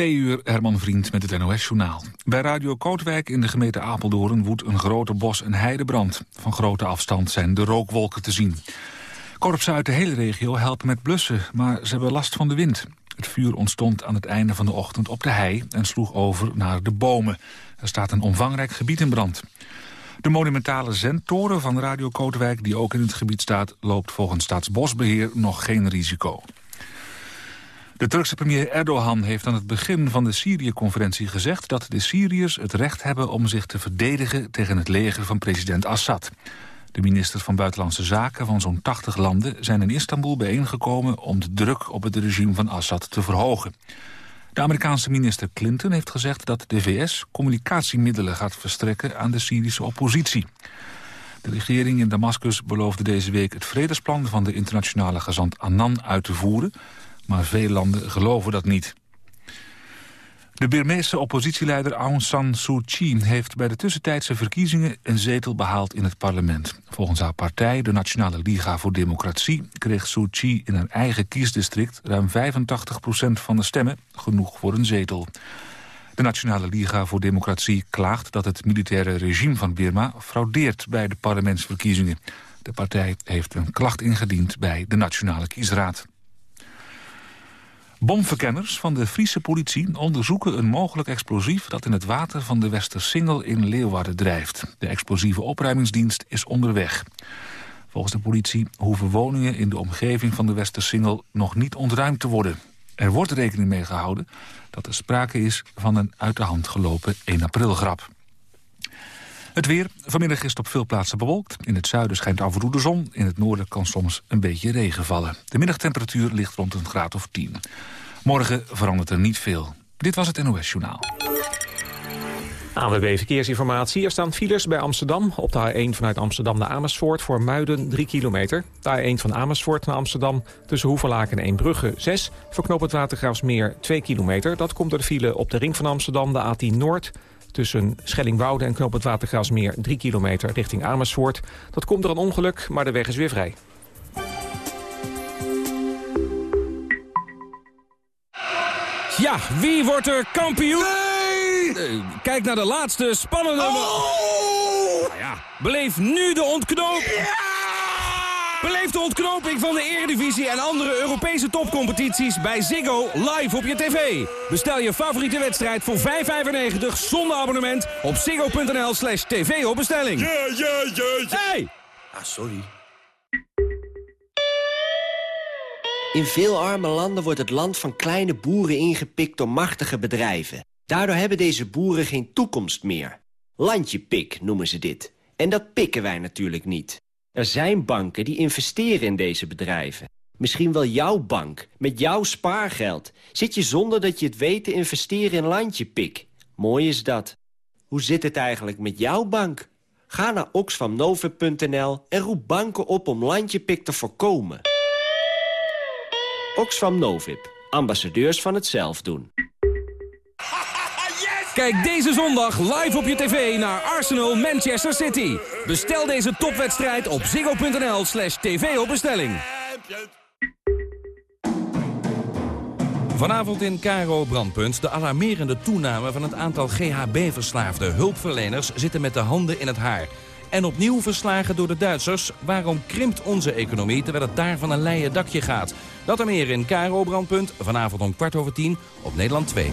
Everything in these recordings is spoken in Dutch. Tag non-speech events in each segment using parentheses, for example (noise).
Twee uur Herman Vriend met het NOS-journaal. Bij Radio Kootwijk in de gemeente Apeldoorn woedt een grote bos- en heidebrand. Van grote afstand zijn de rookwolken te zien. Korpsen uit de hele regio helpen met blussen, maar ze hebben last van de wind. Het vuur ontstond aan het einde van de ochtend op de hei en sloeg over naar de bomen. Er staat een omvangrijk gebied in brand. De monumentale zendtoren van Radio Kootwijk, die ook in het gebied staat... loopt volgens Staatsbosbeheer nog geen risico. De Turkse premier Erdogan heeft aan het begin van de Syrië-conferentie gezegd... dat de Syriërs het recht hebben om zich te verdedigen tegen het leger van president Assad. De ministers van Buitenlandse Zaken van zo'n 80 landen zijn in Istanbul bijeengekomen om de druk op het regime van Assad te verhogen. De Amerikaanse minister Clinton heeft gezegd dat de VS communicatiemiddelen gaat verstrekken aan de Syrische oppositie. De regering in Damascus beloofde deze week het vredesplan van de internationale gezant Annan uit te voeren, maar veel landen geloven dat niet. De Birmeese oppositieleider Aung San Suu Kyi heeft bij de tussentijdse verkiezingen een zetel behaald in het parlement. Volgens haar partij, de Nationale Liga voor Democratie, kreeg Suu Kyi in haar eigen kiesdistrict ruim 85% van de stemmen, genoeg voor een zetel. De Nationale Liga voor Democratie klaagt dat het militaire regime van Birma fraudeert bij de parlementsverkiezingen. De partij heeft een klacht ingediend bij de Nationale Kiesraad. Bomverkenners van de Friese politie onderzoeken een mogelijk explosief... dat in het water van de Westersingel in Leeuwarden drijft. De explosieve opruimingsdienst is onderweg. Volgens de politie hoeven woningen in de omgeving van de Westersingel... nog niet ontruimd te worden. Er wordt rekening mee gehouden dat er sprake is van een uit de hand gelopen 1 april grap. Het weer. Vanmiddag is het op veel plaatsen bewolkt. In het zuiden schijnt af en toe de zon. In het noorden kan soms een beetje regen vallen. De middagtemperatuur ligt rond een graad of 10. Morgen verandert er niet veel. Dit was het NOS Journaal. ANWB Verkeersinformatie. Er staan files bij Amsterdam. Op de A1 vanuit Amsterdam naar Amersfoort voor Muiden 3 kilometer. De A1 van Amersfoort naar Amsterdam tussen Hoevelaken en Eembrugge 6. Verknoop het Watergraafsmeer 2 kilometer. Dat komt door de file op de ring van Amsterdam, de A10 Noord... Tussen Schellingwoude en Knoop het Watergraafsmeer 3 kilometer richting Amersfoort. Dat komt door een ongeluk, maar de weg is weer vrij. Ja, wie wordt er kampioen? Nee! kijk naar de laatste spannende... Oh! Nou ja, beleef nu de ontknoping. Ja! Beleef de ontknoping van de Eredivisie en andere Europese topcompetities bij Ziggo live op je tv. Bestel je favoriete wedstrijd voor 5,95 zonder abonnement op ziggo.nl slash tv op bestelling. Ja, ja, ja, ja. Hey! Ah, sorry. In veel arme landen wordt het land van kleine boeren ingepikt door machtige bedrijven. Daardoor hebben deze boeren geen toekomst meer. Landjepik noemen ze dit. En dat pikken wij natuurlijk niet. Er zijn banken die investeren in deze bedrijven. Misschien wel jouw bank, met jouw spaargeld. Zit je zonder dat je het weet te investeren in Landjepik. Mooi is dat. Hoe zit het eigenlijk met jouw bank? Ga naar oxfamnovip.nl en roep banken op om Landjepik te voorkomen. Oxfam Novib, ambassadeurs van het zelf doen. Kijk deze zondag live op je tv naar Arsenal Manchester City. Bestel deze topwedstrijd op ziggo.nl slash tv op bestelling. Vanavond in Caro Brandpunt de alarmerende toename van het aantal GHB-verslaafde hulpverleners zitten met de handen in het haar. En opnieuw verslagen door de Duitsers. Waarom krimpt onze economie terwijl het daar van een leien dakje gaat? Dat en meer in Caro Brandpunt, vanavond om kwart over tien op Nederland 2.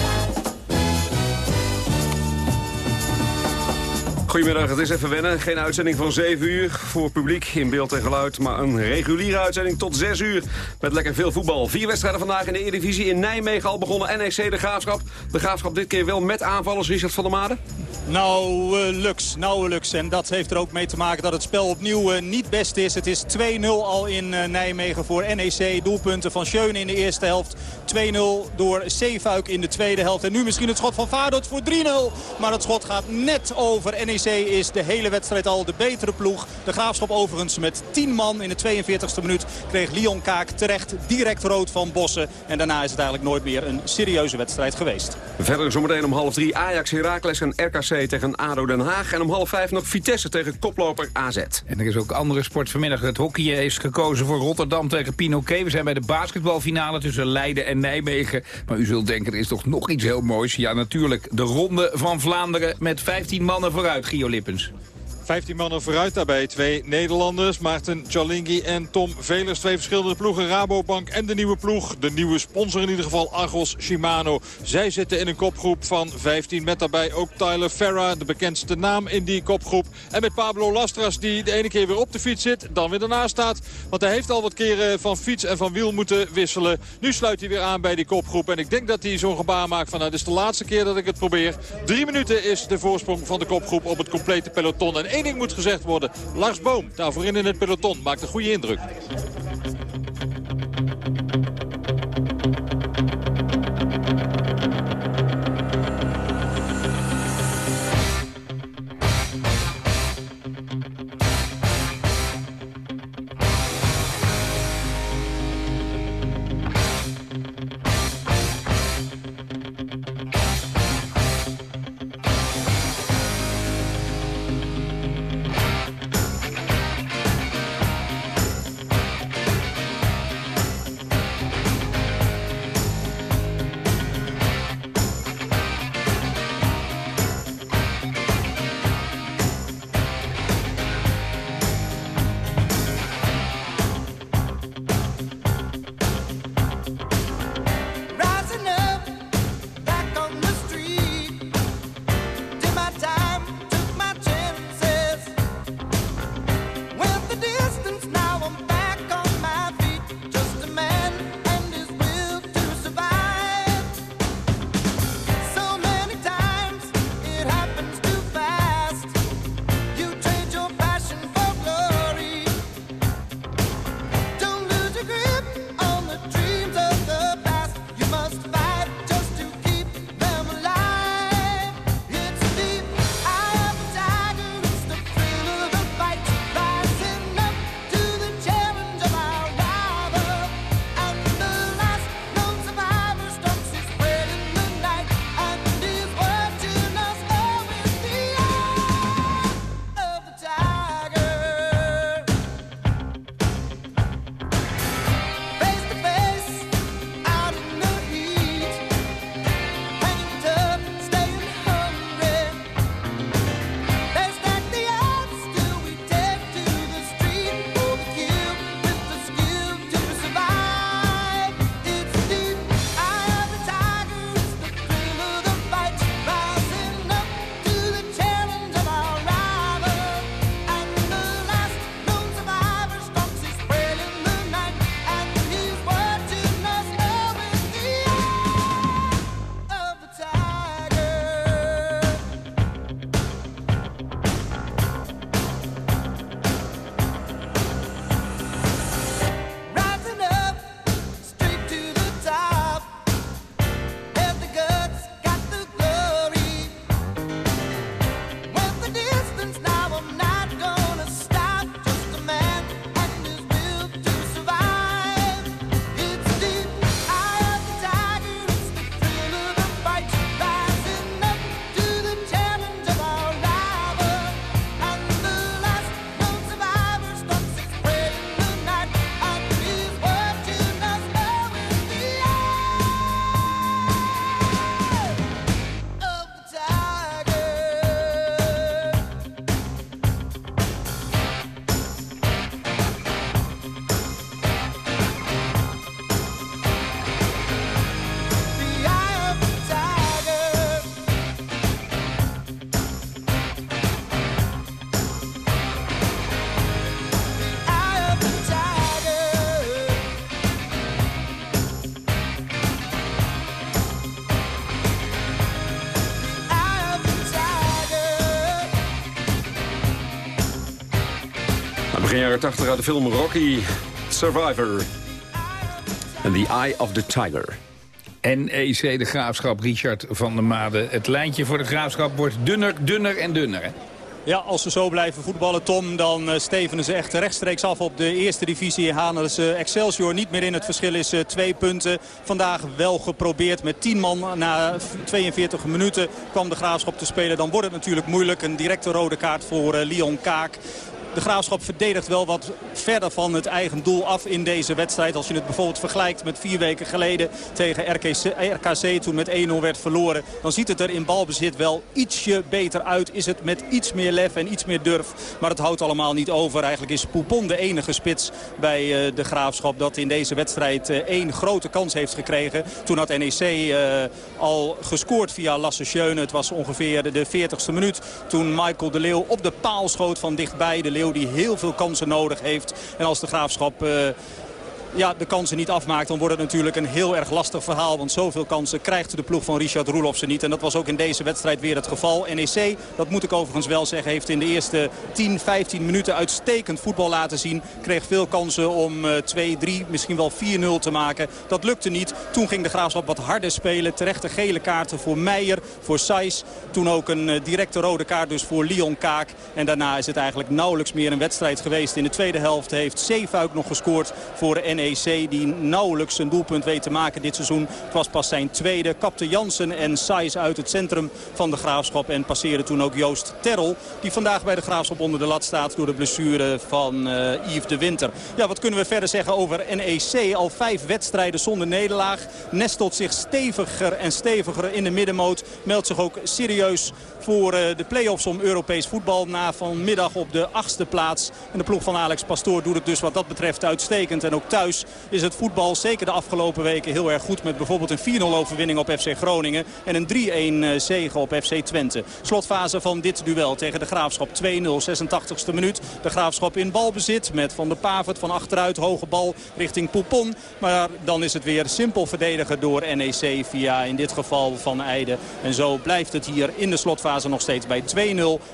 Goedemiddag, het is even wennen. Geen uitzending van 7 uur voor publiek in beeld en geluid... maar een reguliere uitzending tot 6 uur met lekker veel voetbal. Vier wedstrijden vandaag in de Eredivisie in Nijmegen al begonnen. NEC de Graafschap. De Graafschap dit keer wel met aanvallers. Richard van der Made. Nauwelijks, nauwelijks. En dat heeft er ook mee te maken dat het spel opnieuw uh, niet best is. Het is 2-0 al in uh, Nijmegen voor NEC. Doelpunten van Schöne in de eerste helft. 2-0 door Zeefuik in de tweede helft. En nu misschien het schot van Vaardoet voor 3-0. Maar het schot gaat net over. NEC is de hele wedstrijd al de betere ploeg. De Graafschap overigens met 10 man in de 42e minuut kreeg Leon Kaak terecht direct rood van Bossen. En daarna is het eigenlijk nooit meer een serieuze wedstrijd geweest. Verder zometeen om half drie Ajax, Heracles en RKC tegen ADO Den Haag. En om half vijf nog Vitesse tegen koploper AZ. En er is ook andere sport vanmiddag. Het hockey is gekozen voor Rotterdam tegen Pinoquet. We zijn bij de basketbalfinale tussen Leiden en Nijmegen. Maar u zult denken, er is toch nog iets heel moois. Ja, natuurlijk de Ronde van Vlaanderen met 15 mannen vooruit, Gio Lippens. 15 mannen vooruit daarbij. Twee Nederlanders, Maarten Chalingi en Tom Velers. Twee verschillende ploegen, Rabobank en de nieuwe ploeg. De nieuwe sponsor in ieder geval, Argos Shimano. Zij zitten in een kopgroep van 15 met daarbij ook Tyler Ferra, de bekendste naam in die kopgroep. En met Pablo Lastras die de ene keer weer op de fiets zit, dan weer ernaast staat. Want hij heeft al wat keren van fiets en van wiel moeten wisselen. Nu sluit hij weer aan bij die kopgroep. En ik denk dat hij zo'n gebaar maakt van nou, is de laatste keer dat ik het probeer. Drie minuten is de voorsprong van de kopgroep op het complete peloton. Één ding moet gezegd worden. Lars Boom, daar voorin in het peloton, maakt een goede indruk. Jaren 80 uit de film Rocky Survivor. En The Eye of the Tiger. NEC de Graafschap, Richard van der Made. Het lijntje voor de Graafschap wordt dunner, dunner en dunner. Hè? Ja, als ze zo blijven voetballen, Tom, dan uh, stevenen ze echt rechtstreeks af op de eerste divisie. Halen ze Excelsior niet meer in. Het verschil is uh, twee punten. Vandaag wel geprobeerd met 10 man. Na 42 minuten kwam de Graafschap te spelen. Dan wordt het natuurlijk moeilijk. Een directe rode kaart voor uh, Leon Kaak. De Graafschap verdedigt wel wat verder van het eigen doel af in deze wedstrijd. Als je het bijvoorbeeld vergelijkt met vier weken geleden tegen RKC, RKC toen met 1-0 werd verloren. Dan ziet het er in balbezit wel ietsje beter uit. Is het met iets meer lef en iets meer durf. Maar het houdt allemaal niet over. Eigenlijk is Poupon de enige spits bij uh, de Graafschap dat in deze wedstrijd uh, één grote kans heeft gekregen. Toen had NEC uh, al gescoord via Lasse Schöne. Het was ongeveer de 40ste minuut toen Michael de Leeuw op de paal schoot van dichtbij. De Leeuw die heel veel kansen nodig heeft. En als de Graafschap... Ja, de kansen niet afmaakt, dan wordt het natuurlijk een heel erg lastig verhaal. Want zoveel kansen krijgt de ploeg van Richard Roelofsen niet. En dat was ook in deze wedstrijd weer het geval. NEC, dat moet ik overigens wel zeggen, heeft in de eerste 10, 15 minuten uitstekend voetbal laten zien. Kreeg veel kansen om 2, 3, misschien wel 4-0 te maken. Dat lukte niet. Toen ging de Graafschap wat harder spelen. Terechte gele kaarten voor Meijer, voor Saiz. Toen ook een directe rode kaart dus voor Leon Kaak. En daarna is het eigenlijk nauwelijks meer een wedstrijd geweest. In de tweede helft heeft Zeefuik nog gescoord voor NEC. NEC die nauwelijks een doelpunt weet te maken dit seizoen. Het was pas zijn tweede. Kapte Jansen en Saiz uit het centrum van de Graafschap. En passeerde toen ook Joost Terrel. Die vandaag bij de Graafschap onder de lat staat door de blessure van uh, Yves de Winter. Ja, wat kunnen we verder zeggen over NEC? Al vijf wedstrijden zonder nederlaag. Nestelt zich steviger en steviger in de middenmoot. Meldt zich ook serieus voor uh, de play-offs om Europees voetbal. Na vanmiddag op de achtste plaats. En de ploeg van Alex Pastoor doet het dus wat dat betreft uitstekend. En ook thuis is het voetbal zeker de afgelopen weken heel erg goed. Met bijvoorbeeld een 4-0 overwinning op FC Groningen. En een 3-1 zege op FC Twente. Slotfase van dit duel tegen de Graafschap 2-0, 86e minuut. De Graafschap in balbezit met Van der Pavert van achteruit. Hoge bal richting Poupon. Maar dan is het weer simpel verdedigen door NEC via in dit geval Van Eijden. En zo blijft het hier in de slotfase nog steeds bij 2-0.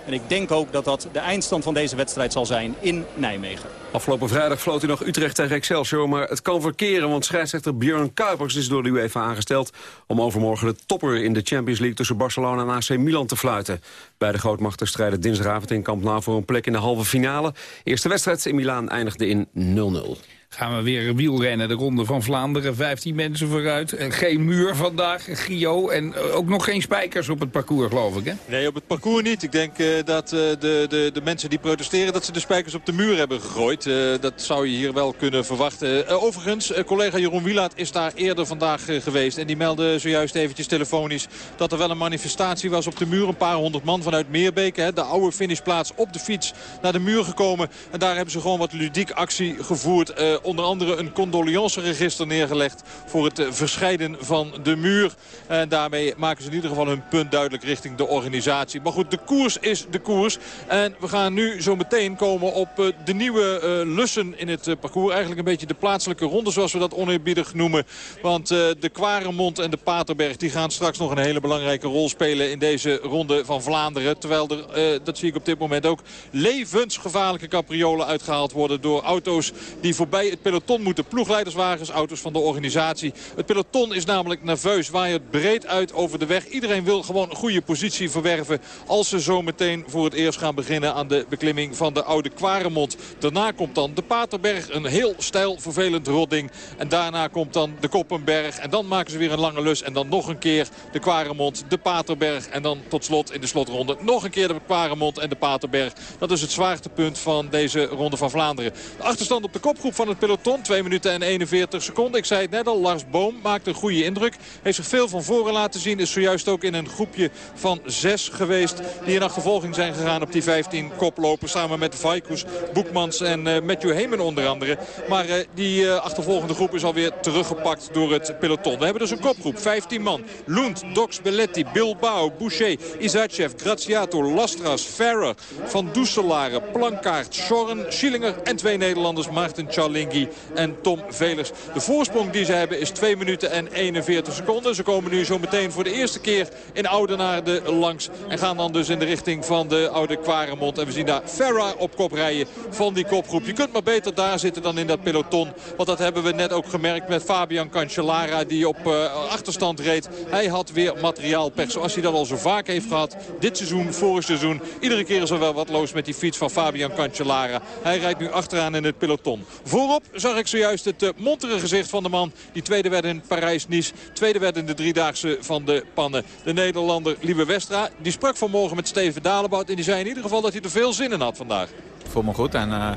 En ik denk ook dat dat de eindstand van deze wedstrijd zal zijn in Nijmegen. Afgelopen vrijdag floot hij nog Utrecht tegen Excelsior, maar het kan verkeren, want scheidsrechter Björn Kuipers is door de UEFA aangesteld om overmorgen de topper in de Champions League tussen Barcelona en AC Milan te fluiten. Beide grootmachten strijden dinsdagavond in Camp Nou voor een plek in de halve finale. Eerste wedstrijd in Milaan eindigde in 0-0. Gaan we weer wielrennen, de Ronde van Vlaanderen. 15 mensen vooruit. Geen muur vandaag, Gio. En ook nog geen spijkers op het parcours, geloof ik, hè? Nee, op het parcours niet. Ik denk uh, dat de, de, de mensen die protesteren... dat ze de spijkers op de muur hebben gegooid. Dat zou je hier wel kunnen verwachten. overigens, collega Jeroen Wielaert is daar eerder vandaag geweest. En die meldde zojuist eventjes telefonisch... dat er wel een manifestatie was op de muur. Een paar honderd man vanuit Meerbeke. Hè, de oude finishplaats op de fiets naar de muur gekomen. En daar hebben ze gewoon wat ludiek actie gevoerd onder andere een condoleanceregister neergelegd voor het verscheiden van de muur. En daarmee maken ze in ieder geval hun punt duidelijk richting de organisatie. Maar goed, de koers is de koers. En we gaan nu zo meteen komen op de nieuwe uh, lussen in het parcours. Eigenlijk een beetje de plaatselijke ronde zoals we dat oneerbiedig noemen. Want de Kwaremond en de Paterberg die gaan straks nog een hele belangrijke rol spelen in deze ronde van Vlaanderen. Terwijl er, dat zie ik op dit moment ook, levensgevaarlijke capriolen uitgehaald worden door auto's die voorbij het peloton moeten. Ploegleiderswagens, auto's van de organisatie. Het peloton is namelijk nerveus, waait breed uit over de weg. Iedereen wil gewoon een goede positie verwerven als ze zo meteen voor het eerst gaan beginnen aan de beklimming van de oude Kwaremond. Daarna komt dan de Paterberg, een heel stijl vervelend rodding. En daarna komt dan de Koppenberg en dan maken ze weer een lange lus. En dan nog een keer de Kwaremond, de Paterberg en dan tot slot in de slotronde nog een keer de Kwaremond en de Paterberg. Dat is het zwaartepunt van deze ronde van Vlaanderen. De achterstand op de kopgroep van het peloton. 2 minuten en 41 seconden. Ik zei het net al, Lars Boom maakt een goede indruk. Heeft zich veel van voren laten zien. Is zojuist ook in een groepje van zes geweest. Die in achtervolging zijn gegaan op die 15 koplopers. Samen met Vaikus, Boekmans en uh, Matthew Heyman onder andere. Maar uh, die uh, achtervolgende groep is alweer teruggepakt door het peloton. We hebben dus een kopgroep. 15 man. Lund, Dox, Belletti, Bilbao, Boucher, Isachev, Graziato, Lastras, Ferrer, Van Doeselare, Plankaart, Schorren, Schillinger en twee Nederlanders, Maarten Charling En Tom Velers. De voorsprong die ze hebben is 2 minuten en 41 seconden. Ze komen nu zo meteen voor de eerste keer in Oudenaarde langs. En gaan dan dus in de richting van de Oude Kwaremond. En we zien daar Ferra op kop rijden van die kopgroep. Je kunt maar beter daar zitten dan in dat peloton. Want dat hebben we net ook gemerkt met Fabian Cancellara die op uh, achterstand reed. Hij had weer materiaalpech zoals hij dat al zo vaak heeft gehad. Dit seizoen, vorig seizoen. Iedere keer is er wel wat los met die fiets van Fabian Cancellara. Hij rijdt nu achteraan in het peloton. Voorop zag ik zojuist het uh, montere gezicht van de man. Die tweede werd in Parijs-Nice. Tweede werd in de driedaagse van de pannen. De Nederlander Liebe Westra. Die sprak vanmorgen met Steven Dalebout. En die zei in ieder geval dat hij er veel zin in had vandaag. Ik voel me goed en uh,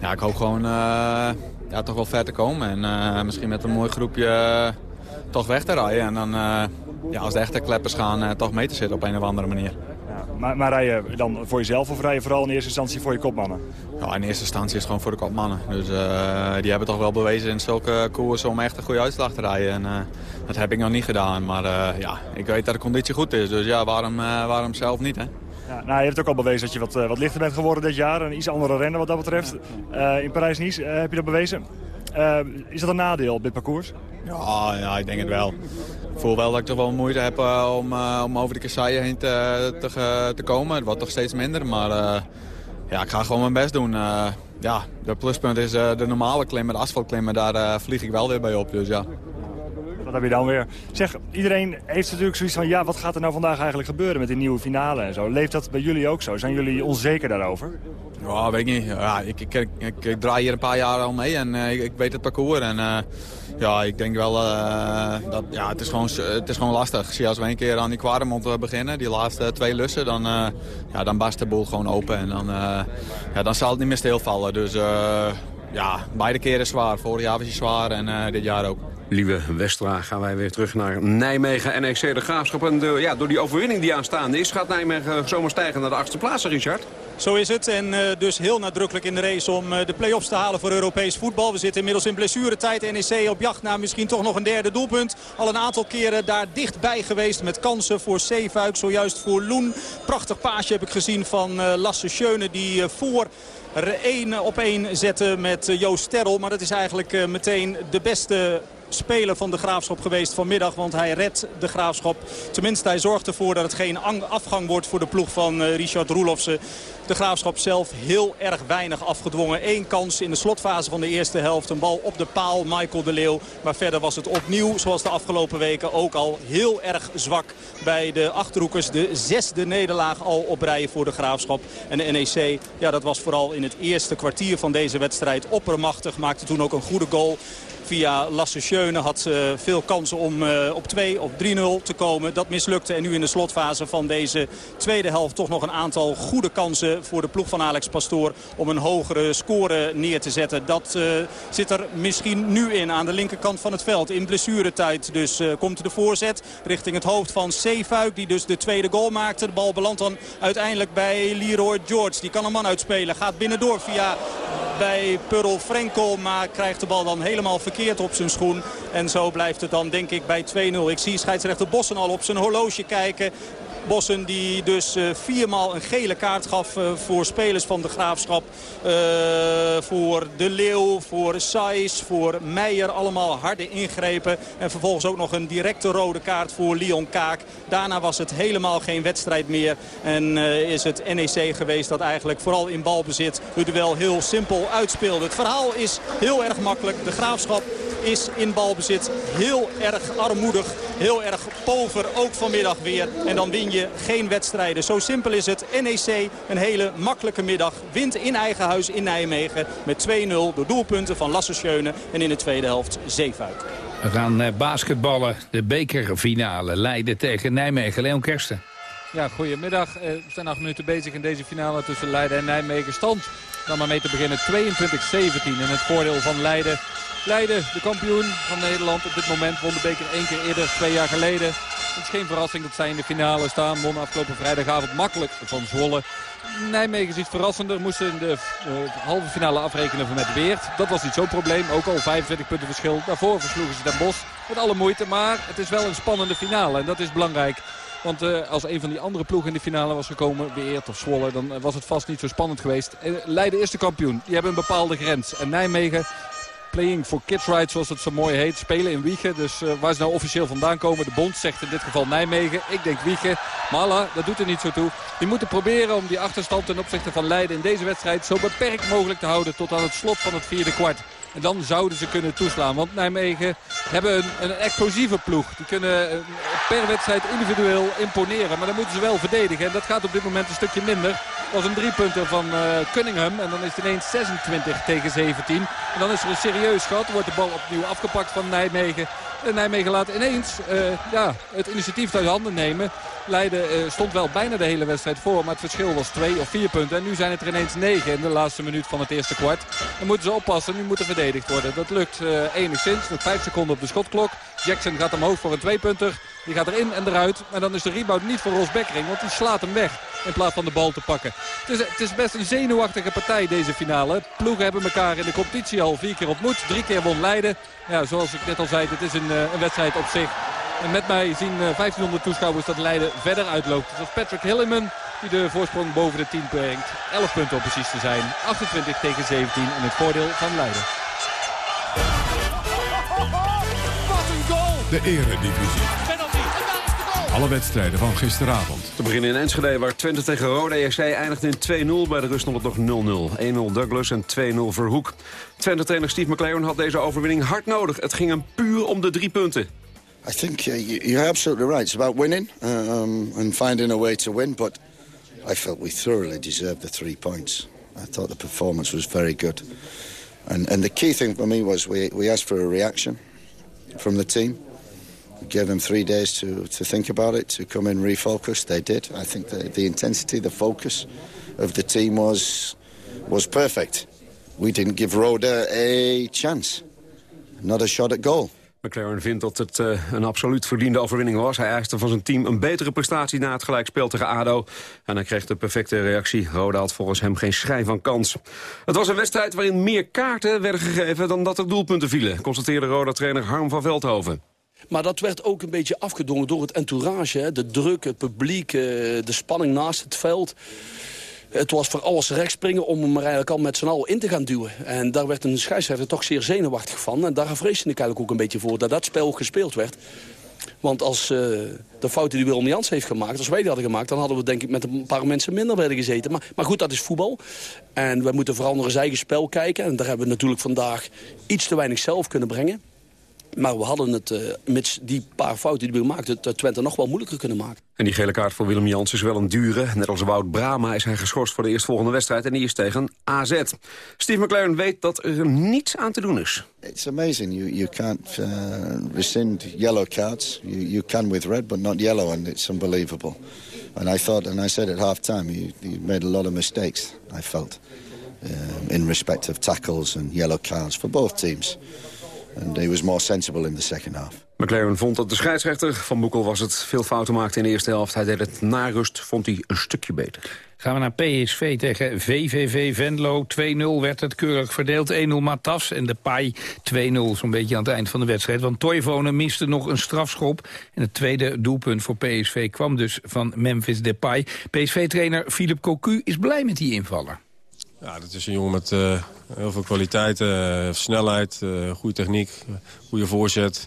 ja, ik hoop gewoon uh, ja, toch wel ver te komen. En misschien met een mooi groepje toch weg te rijden. En dan ja, als de echte kleppers gaan toch mee te zitten op een of andere manier. Maar, maar rij je dan voor jezelf of rij je vooral in eerste instantie voor je kopmannen? Ja, in eerste instantie is het gewoon voor de kopmannen. Dus die hebben toch wel bewezen in zulke koers om echt een goede uitslag te rijden. En, dat heb ik nog niet gedaan. Maar ja, ik weet dat de conditie goed is. Dus ja, waarom, waarom zelf niet hè? Ja, nou, je hebt ook al bewezen dat je wat, wat lichter bent geworden dit jaar. Een iets andere renner wat dat betreft. In Parijs-Nice heb je dat bewezen. Is dat een nadeel op dit parcours? Ja, ja, ik denk het wel. Ik voel wel dat ik toch wel moeite heb om, om over de kasseien heen te, te, te, komen. Het wordt toch steeds minder, maar ja, ik ga gewoon mijn best doen. ja, de pluspunt is de normale klimmen, de asfaltklimmen, daar vlieg ik wel weer bij op. Dus ja. Wat heb je dan weer? Zeg, iedereen heeft natuurlijk zoiets van... ja, wat gaat er nou vandaag eigenlijk gebeuren met die nieuwe finale en zo? Leeft dat bij jullie ook zo? Zijn jullie onzeker daarover? Ja, weet ik niet. Ja, ik, ik, ik, draai hier een paar jaar al mee en uh, ik, weet het parcours. En uh, ja, ik denk wel uh, dat ja, het, is gewoon, het is gewoon lastig. Zie als we een keer aan die Kwaremond beginnen, die laatste twee lussen, dan, ja, dan barst de boel gewoon open. En dan, ja, dan zal het niet meer stilvallen. Dus ja, beide keren zwaar. Vorig jaar was hij zwaar en dit jaar ook. Lieve Westra, gaan wij weer terug naar Nijmegen, NEC de Graafschap. En de, ja, door die overwinning die aanstaande is, gaat Nijmegen zomaar stijgen naar de achtste plaats, Richard. Zo is het. En uh, dus heel nadrukkelijk in de race om uh, de play-offs te halen voor Europees voetbal. We zitten inmiddels in blessuretijd. NEC op jacht naar misschien toch nog een derde doelpunt. Al een aantal keren daar dichtbij geweest met kansen voor Zeefuik. Zojuist voor Loen. Prachtig paasje heb ik gezien van Lasse Schöne die voor... Er één op één zetten met Joost Sterrel. Maar dat is eigenlijk meteen de beste speler van de Graafschap geweest vanmiddag. Want hij redt de Graafschap. Tenminste, hij zorgt ervoor dat het geen afgang wordt voor de ploeg van Richard Roelofsen. De Graafschap zelf heel erg weinig afgedwongen. Eén kans in de slotfase van de eerste helft. Een bal op de paal, Michael de Leeuw. Maar verder was het opnieuw, zoals de afgelopen weken, ook al heel erg zwak bij de Achterhoekers. De zesde nederlaag al op rijen voor de Graafschap. En de NEC, ja, dat was vooral in het eerste kwartier van deze wedstrijd oppermachtig. Maakte toen ook een goede goal via Lasse Schöne. Had uh, veel kansen om uh, op 2 of 3-0 te komen. Dat mislukte en nu in de slotfase van deze tweede helft toch nog een aantal goede kansen voor de ploeg van Alex Pastoor. Om een hogere score neer te zetten. Dat uh, zit er misschien nu in aan de linkerkant van het veld. In blessuretijd dus komt de voorzet richting het hoofd van Zeefuik. Die dus de tweede goal maakte. De bal belandt dan uiteindelijk bij Leroy George. Die kan een man uitspelen. Gaat binnendoor via bij Purl Frenkel. Maar krijgt de bal dan helemaal verkeerd op zijn schoen. En zo blijft het dan denk ik bij 2-0. Ik zie scheidsrechter Bossen al op zijn horloge kijken. Bossen die dus uh, viermaal een gele kaart gaf uh, voor spelers van de Graafschap. Uh, voor De Leeuw, voor Saiz, voor Meijer. Allemaal harde ingrepen. En vervolgens ook nog een directe rode kaart voor Leon Kaak. Daarna was het helemaal geen wedstrijd meer. En is het NEC geweest dat eigenlijk vooral in balbezit het duel heel simpel uitspeelde. Het verhaal is heel erg makkelijk. De Graafschap is in balbezit heel erg armoedig. Heel erg pover, ook vanmiddag weer. En dan win je geen wedstrijden. Zo simpel is het. NEC een hele makkelijke middag. Wint in eigen huis in Nijmegen met 2-0 door doelpunten van Lasse Schöne. En in de tweede helft Zeefuik. We gaan eh, basketballen. De bekerfinale Leiden tegen Nijmegen. Leon Kersten. Ja, goedemiddag. Eh, we zijn acht minuten bezig in deze finale tussen Leiden en Nijmegen. Stand dan maar mee te beginnen 22-17 in het voordeel van Leiden. Leiden, de kampioen van Nederland op dit moment, won de beker één keer eerder, twee jaar geleden. Het is geen verrassing dat zij in de finale staan. Won afgelopen vrijdagavond makkelijk van Zwolle. Nijmegen is iets verrassender. Moesten de uh, halve finale afrekenen met Weert. Dat was niet zo'n probleem. Ook al 25 punten verschil. Daarvoor versloegen ze Den Bos met alle moeite. Maar het is wel een spannende finale. En dat is belangrijk Want uh, als een van die andere ploegen in de finale was gekomen, Weert of Zwolle, dan was het vast niet zo spannend geweest. Leiden is de kampioen. Die hebben een bepaalde grens. En Nijmegen Playing for Kids Right, zoals het zo mooi heet. Spelen in Wiegen. Dus uh, waar ze nou officieel vandaan komen. De bond zegt in dit geval Nijmegen. Ik denk Wiegen. Maar dat doet er niet zo toe. Die moeten proberen om die achterstand ten opzichte van Leiden in deze wedstrijd zo beperkt mogelijk te houden. Tot aan het slot van het vierde kwart. En dan zouden ze kunnen toeslaan. Want Nijmegen hebben een, een explosieve ploeg. Die kunnen eh, per wedstrijd individueel imponeren. Maar dan moeten ze wel verdedigen. En dat gaat op dit moment een stukje minder. Was een driepunter van uh, Cunningham. En dan is het ineens 26 tegen 17. En dan is er een serieus gat. Wordt de bal opnieuw afgepakt van Nijmegen. En Nijmegen laat ineens uh, ja, het initiatief uit handen nemen. Leiden uh, stond wel bijna de hele wedstrijd voor. Maar het verschil was twee of vier punten. En nu zijn het er ineens negen in de laatste minuut van het eerste kwart. Dan moeten ze oppassen. Nu moet er verdedigd worden. Dat lukt enigszins. Nog vijf seconden op de schotklok. Jackson gaat omhoog voor een tweepunter. Die gaat erin en eruit. Maar dan is de rebound niet voor Ros Bekkering. Want die slaat hem weg in plaats van de bal te pakken. Het is, het is best een zenuwachtige partij deze finale. Ploegen hebben elkaar in de competitie al vier keer ontmoet. Drie keer won Leiden. Ja, zoals ik net al zei, het is een, een wedstrijd op zich. En met mij zien 1500 toeschouwers dat Leiden verder uitloopt. Dat is Patrick Hilleman die de voorsprong boven de 10 brengt. 11 punten om precies te zijn. 28 tegen 17 in het voordeel van Leiden. Wat een goal! De eredivisie. Alle wedstrijden van gisteravond. Te beginnen in Enschede, waar Twente tegen Rode ESC eindigt in 2-0. Bij de rust nog 0-0. 1-0 Douglas en 2-0 Verhoek. Twente-trainer Steve McLaren had deze overwinning hard nodig. Het ging hem puur om de drie punten. I think you're absolutely right. It's about winning um, and finding a way to win. But I felt we thoroughly deserved the three points. I thought the performance was very good. And, and the key thing for me was we, we asked for a reaction from the team. Gave them three days to, to think about it, to come in refocus. They did. I think the, the intensity, the focus of the team was, was perfect. We didn't give Roda a chance. Not a shot at goal. McLaren vindt dat het uh, een absoluut verdiende overwinning was. Hij eiste van zijn team een betere prestatie na het gelijkspel tegen ADO. En hij kreeg de perfecte reactie. Roda had volgens hem geen schijn van kans. Het was een wedstrijd waarin meer kaarten werden gegeven dan dat er doelpunten vielen. Constateerde Roda-trainer Harm van Veldhoven. Maar dat werd ook een beetje afgedwongen door het entourage. Hè? De druk, het publiek, uh, de spanning naast het veld. Het was voor alles recht springen om hem eigenlijk al met z'n allen in te gaan duwen. En daar werd een scheidsrechter toch zeer zenuwachtig van. En daar vreesde ik eigenlijk ook een beetje voor dat dat spel gespeeld werd. Want als uh, de fouten die Willem Jans heeft gemaakt, als wij die hadden gemaakt... dan hadden we denk ik met een paar mensen minder werden gezeten. Maar, maar goed, dat is voetbal. En we moeten vooral naar ons eigen spel kijken. En daar hebben we natuurlijk vandaag iets te weinig zelf kunnen brengen. Maar we hadden het, uh, met die paar fouten die we gemaakt... het Twente nog wel moeilijker kunnen maken. En die gele kaart voor Willem Jans is wel een dure. Net als Wout Brama is hij geschorst voor de eerstvolgende wedstrijd... en die is tegen AZ. Steve McLaren weet dat er niets aan te doen is. It's amazing. You, you can't uh, rescind yellow cards. You, you can with red, but not yellow, and it's unbelievable. And I thought, and I said at half-time, you, you made a lot of mistakes, I felt... Um, in respect of tackles and yellow cards for both teams. And he was more sensible in the second half. McLaren vond dat de scheidsrechter van Boekel was het veel fouten maakte in de eerste helft. Hij deed het na rust, vond hij een stukje beter. Gaan we naar PSV tegen VVV Venlo. 2-0 werd het keurig verdeeld. 1-0 Matas en de Pai 2-0 zo'n beetje aan het eind van de wedstrijd. Want Toivonen miste nog een strafschop. En het tweede doelpunt voor PSV kwam dus van Memphis Depay. PSV-trainer Philip Cocu is blij met die invaller. Ja, dat is een jongen met uh, heel veel kwaliteit, uh, snelheid, uh, goede techniek, goede voorzet.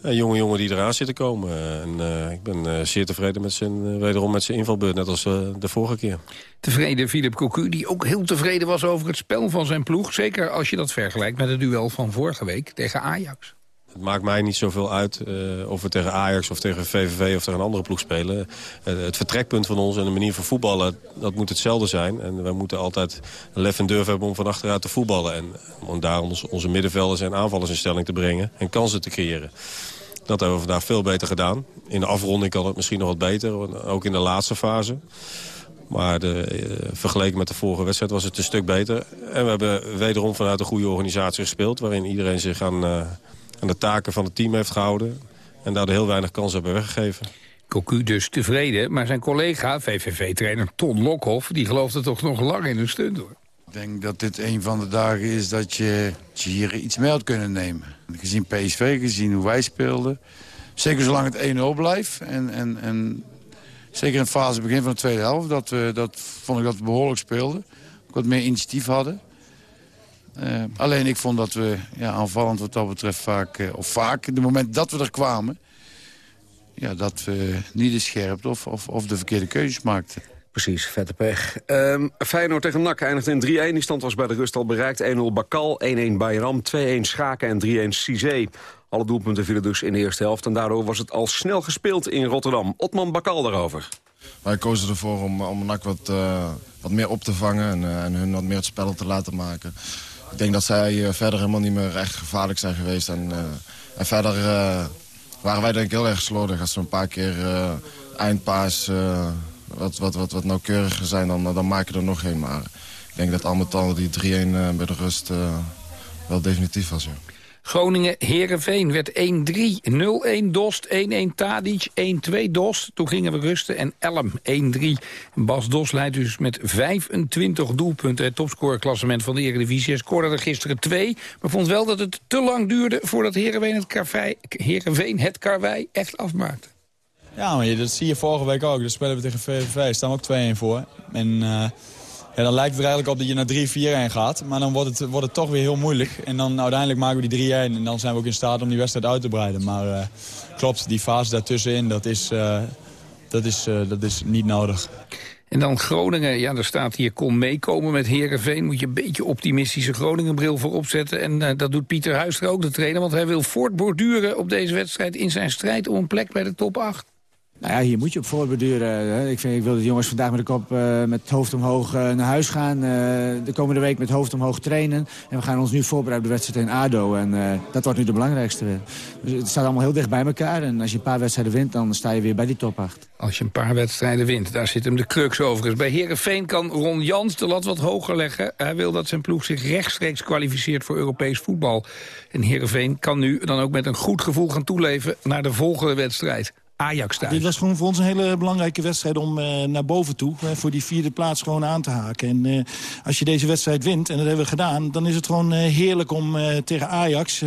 Een jonge jongen die eraan zit te komen. En ik ben zeer tevreden met zijn, wederom met zijn invalbeurt, net als de vorige keer. Tevreden Philip Cocu, die ook heel tevreden was over het spel van zijn ploeg. Zeker als je dat vergelijkt met het duel van vorige week tegen Ajax. Het maakt mij niet zoveel uit uh, of we tegen Ajax of tegen VVV of tegen een andere ploeg spelen. Uh, het vertrekpunt van ons en de manier van voetballen, dat moet hetzelfde zijn. En wij moeten altijd lef en durf hebben om van achteruit te voetballen. En om daar onze, middenvelders en aanvallers in stelling te brengen en kansen te creëren. Dat hebben we vandaag veel beter gedaan. In de afronding kan het misschien nog wat beter, ook in de laatste fase. Maar de, uh, vergeleken met de vorige wedstrijd was het een stuk beter. En we hebben wederom vanuit een goede organisatie gespeeld... waarin iedereen zich aan, aan de taken van het team heeft gehouden. En daardoor heel weinig kansen hebben weggegeven. Cocu dus tevreden, maar zijn collega, VVV-trainer Ton Lokhoff... die geloofde toch nog lang in een stunt, hoor. Ik denk dat dit een van de dagen is dat je, dat je hier iets mee had kunnen nemen. Gezien PSV, gezien hoe wij speelden... zeker zolang het 1-0 blijft. En, en, en zeker in de fase begin van de tweede helft. Dat, we, dat vond ik dat we behoorlijk speelden. Ook wat meer initiatief hadden. Uh, alleen ik vond dat we ja, aanvallend wat dat betreft vaak... Uh, of vaak, de moment dat we er kwamen... Ja, dat we niet de scherpte of, of, of de verkeerde keuzes maakten. Precies, vette pech. Um, Feyenoord tegen NAC eindigt in 3-1. Die stand was bij de rust al bereikt. 1-0 Bakal, 1-1 Bayram, 2-1 Schaken en 3-1 Cizé. Alle doelpunten vielen dus in de eerste helft. En daardoor was het al snel gespeeld in Rotterdam. Otman Bakal daarover. Wij kozen ervoor om, om NAC wat, uh, wat meer op te vangen en, uh, en, hun wat meer het spel te laten maken. Ik denk dat zij uh, verder helemaal niet meer echt gevaarlijk zijn geweest. En, en verder waren wij denk ik heel erg slordig. Als we een paar keer eindpaas wat, wat, wat, wat nauwkeuriger zijn, dan, dan maak je er nog geen. Maar ik denk dat al met al die 3-1 bij de rust wel definitief was. Ja. Groningen-Herenveen werd 1-3. 0-1 Dost, 1-1 Tadic, 1-2 Dost. Toen gingen we rusten en Elm 1-3. Bas Dost leidt dus met 25 doelpunten het topscorerklassement van de Eredivisie. Hij scoorde er gisteren twee, maar vond wel dat het te lang duurde... voordat Herenveen het, het karwei echt afmaakte. Ja, maar dat zie je vorige week ook. Dan spelen we tegen VVV, staan we ook 2-1 voor. En... Uh... Dan lijkt het er eigenlijk op dat je naar 3-4-1 gaat. Maar dan wordt het, wordt het toch weer heel moeilijk. En dan uiteindelijk maken we die 3-1. En dan zijn we ook in staat om die wedstrijd uit te breiden. Maar uh, klopt, die fase daartussenin, dat is, uh, dat, is, uh, dat is niet nodig. En dan Groningen, ja, er staat hier, kon meekomen met Herenveen. Moet je een beetje optimistische Groningenbril voor opzetten. En dat doet Pieter Huister ook, de trainer. Want hij wil voortborduren op deze wedstrijd in zijn strijd om een plek bij de top 8. Nou ja, hier moet je op voorbeduren. Ik, vind, ik wil de jongens vandaag met de kop uh, met het hoofd omhoog uh, naar huis gaan. Uh, de komende week met hoofd omhoog trainen. En we gaan ons nu voorbereiden op de wedstrijd in ADO. En dat wordt nu de belangrijkste. Dus het staat allemaal heel dicht bij elkaar. En als je een paar wedstrijden wint, dan sta je weer bij die top 8. Als je een paar wedstrijden wint, daar zit hem de crux overigens. Bij Herenveen kan Ron Jans de lat wat hoger leggen. Hij wil dat zijn ploeg zich rechtstreeks kwalificeert voor Europees voetbal. En Herenveen kan nu dan ook met een goed gevoel gaan toeleven naar de volgende wedstrijd. Ajax thuis. Dit was gewoon voor ons een hele belangrijke wedstrijd om uh, naar boven toe. Uh, voor die vierde plaats gewoon aan te haken. En uh, als je deze wedstrijd wint, en dat hebben we gedaan... dan is het gewoon heerlijk om tegen Ajax...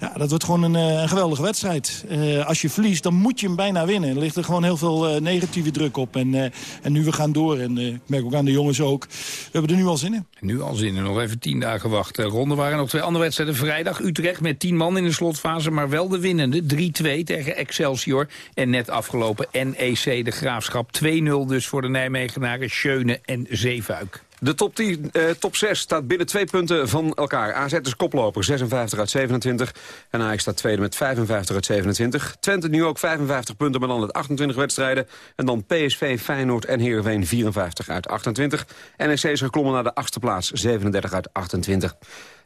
ja, dat wordt gewoon een, een geweldige wedstrijd. als je verliest, dan moet je hem bijna winnen. Er ligt er gewoon heel veel negatieve druk op. En, en nu we gaan door, en ik merk ook aan de jongens ook... we hebben er nu al zin in. Nu al zin in, nog even tien dagen wachten. Ronde waren nog twee andere wedstrijden. Vrijdag Utrecht met tien man in de slotfase... maar wel de winnende, 3-2 tegen Excelsior... En net afgelopen NEC de Graafschap 2-0 dus voor de Nijmegenaren, Schöne en Zeefuik. De top, 10, eh, top 6 staat binnen twee punten van elkaar. AZ is koploper, 56 uit 27. En Ajax staat tweede met 55 uit 27. Twente nu ook 55 punten, maar dan uit 28 wedstrijden. En dan PSV, Feyenoord en Heerenveen 54 uit 28. NEC is geklommen naar de achtste plaats, 37 uit 28.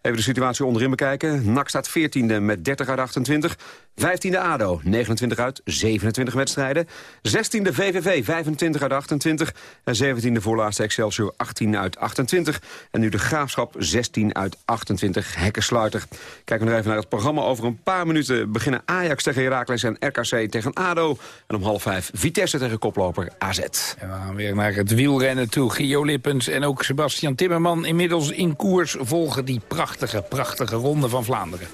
Even de situatie onderin bekijken. NAC staat 14e met 30 uit 28. 15e ADO, 29 uit 27 wedstrijden. 16e VVV, 25 uit 28. En 17e voorlaatste Excelsior, 18 uit 28. En nu de Graafschap, 16 uit 28 hekkensluiter. Kijken we nog even naar het programma. Over een paar minuten beginnen Ajax tegen Heracles en RKC tegen ADO. En om half vijf Vitesse tegen koploper AZ. En we gaan weer naar het wielrennen toe. Gio Lippens en ook Sebastian Timmerman inmiddels in koers volgen die prachtige, prachtige ronde van Vlaanderen.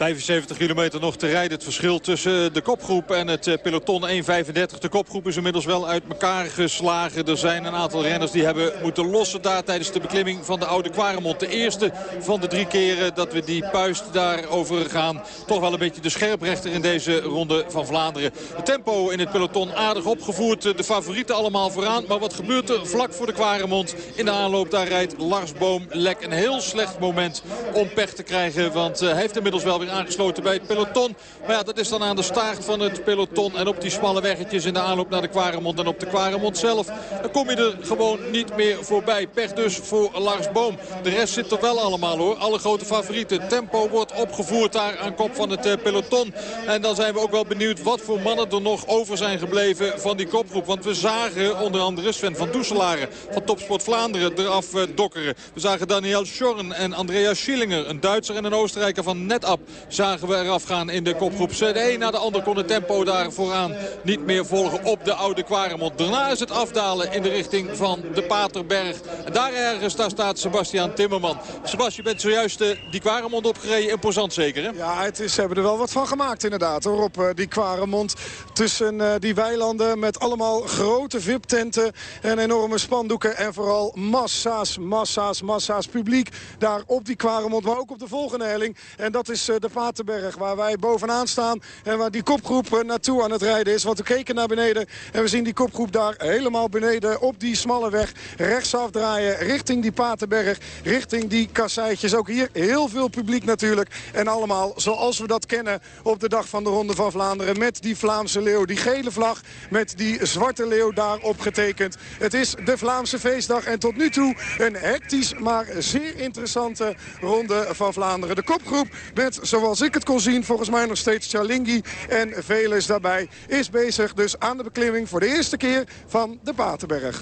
75 kilometer nog te rijden. Het verschil tussen de kopgroep en het eh, peloton 1.35. De kopgroep is inmiddels wel uit elkaar geslagen. Er zijn een aantal renners die hebben moeten lossen daar tijdens de beklimming van de Oude Quaremont. De eerste van de drie keren dat we die puist daarover gaan. Toch wel een beetje de scherprechter in deze ronde van Vlaanderen. Het tempo in het peloton aardig opgevoerd. De favorieten allemaal vooraan. Maar wat gebeurt er vlak voor de Quaremont? In de aanloop daar rijdt Lars Boom lek een heel slecht moment om pech te krijgen. Want hij heeft inmiddels wel weer aangesloten bij het peloton. Maar ja, dat is dan aan de staart van het peloton. En op die smalle weggetjes in de aanloop naar de Quaremont en op de Quaremont zelf. Dan kom je er gewoon niet meer voorbij. Pech dus voor Lars Boom. De rest zit er wel allemaal hoor. Alle grote favorieten. Tempo wordt opgevoerd daar aan kop van het eh, peloton. En dan zijn we ook wel benieuwd wat voor mannen er nog over zijn gebleven van die kopgroep. Want we zagen onder andere Sven van Doeselaren van Topsport Vlaanderen eraf eh, dokkeren. We zagen Daniel Schorn en Andreas Schillinger. Een Duitser en een Oostenrijker van NetApp zagen we eraf gaan in de kopgroep. De een na de ander kon het tempo daar vooraan niet meer volgen op de oude Quaremont. Daarna is het afdalen in de richting van de Paterberg. En daar ergens daar staat Sebastian Timmerman. Sebastian, je bent zojuist uh, die Quaremont opgereden. Imposant zeker, hè? Ja, het is, ze hebben er wel wat van gemaakt inderdaad. Hoor, op uh, die Quaremont tussen uh, die weilanden met allemaal grote VIP-tenten en enorme spandoeken. En vooral massa's, massa's, massa's publiek daar op die Quaremont. Maar ook op de volgende helling. En dat is de Vatenberg waar wij bovenaan staan. En waar die kopgroep naartoe aan het rijden is. Want we keken naar beneden en we zien die kopgroep daar helemaal beneden op die smalle weg. Rechtsaf draaien richting die Patenberg, richting die kasseitjes. Ook hier heel veel publiek natuurlijk. En allemaal zoals we dat kennen op de dag van de Ronde van Vlaanderen. Met die Vlaamse leeuw, die gele vlag met die zwarte leeuw daarop getekend. Het is de Vlaamse feestdag en tot nu toe een hectisch, maar zeer interessante Ronde van Vlaanderen. De kopgroep met, zoals ik het kon zien, volgens mij nog steeds Chalingi en Veles daarbij. Is bezig dus aan de beklimming voor de eerste keer van de Patenberg.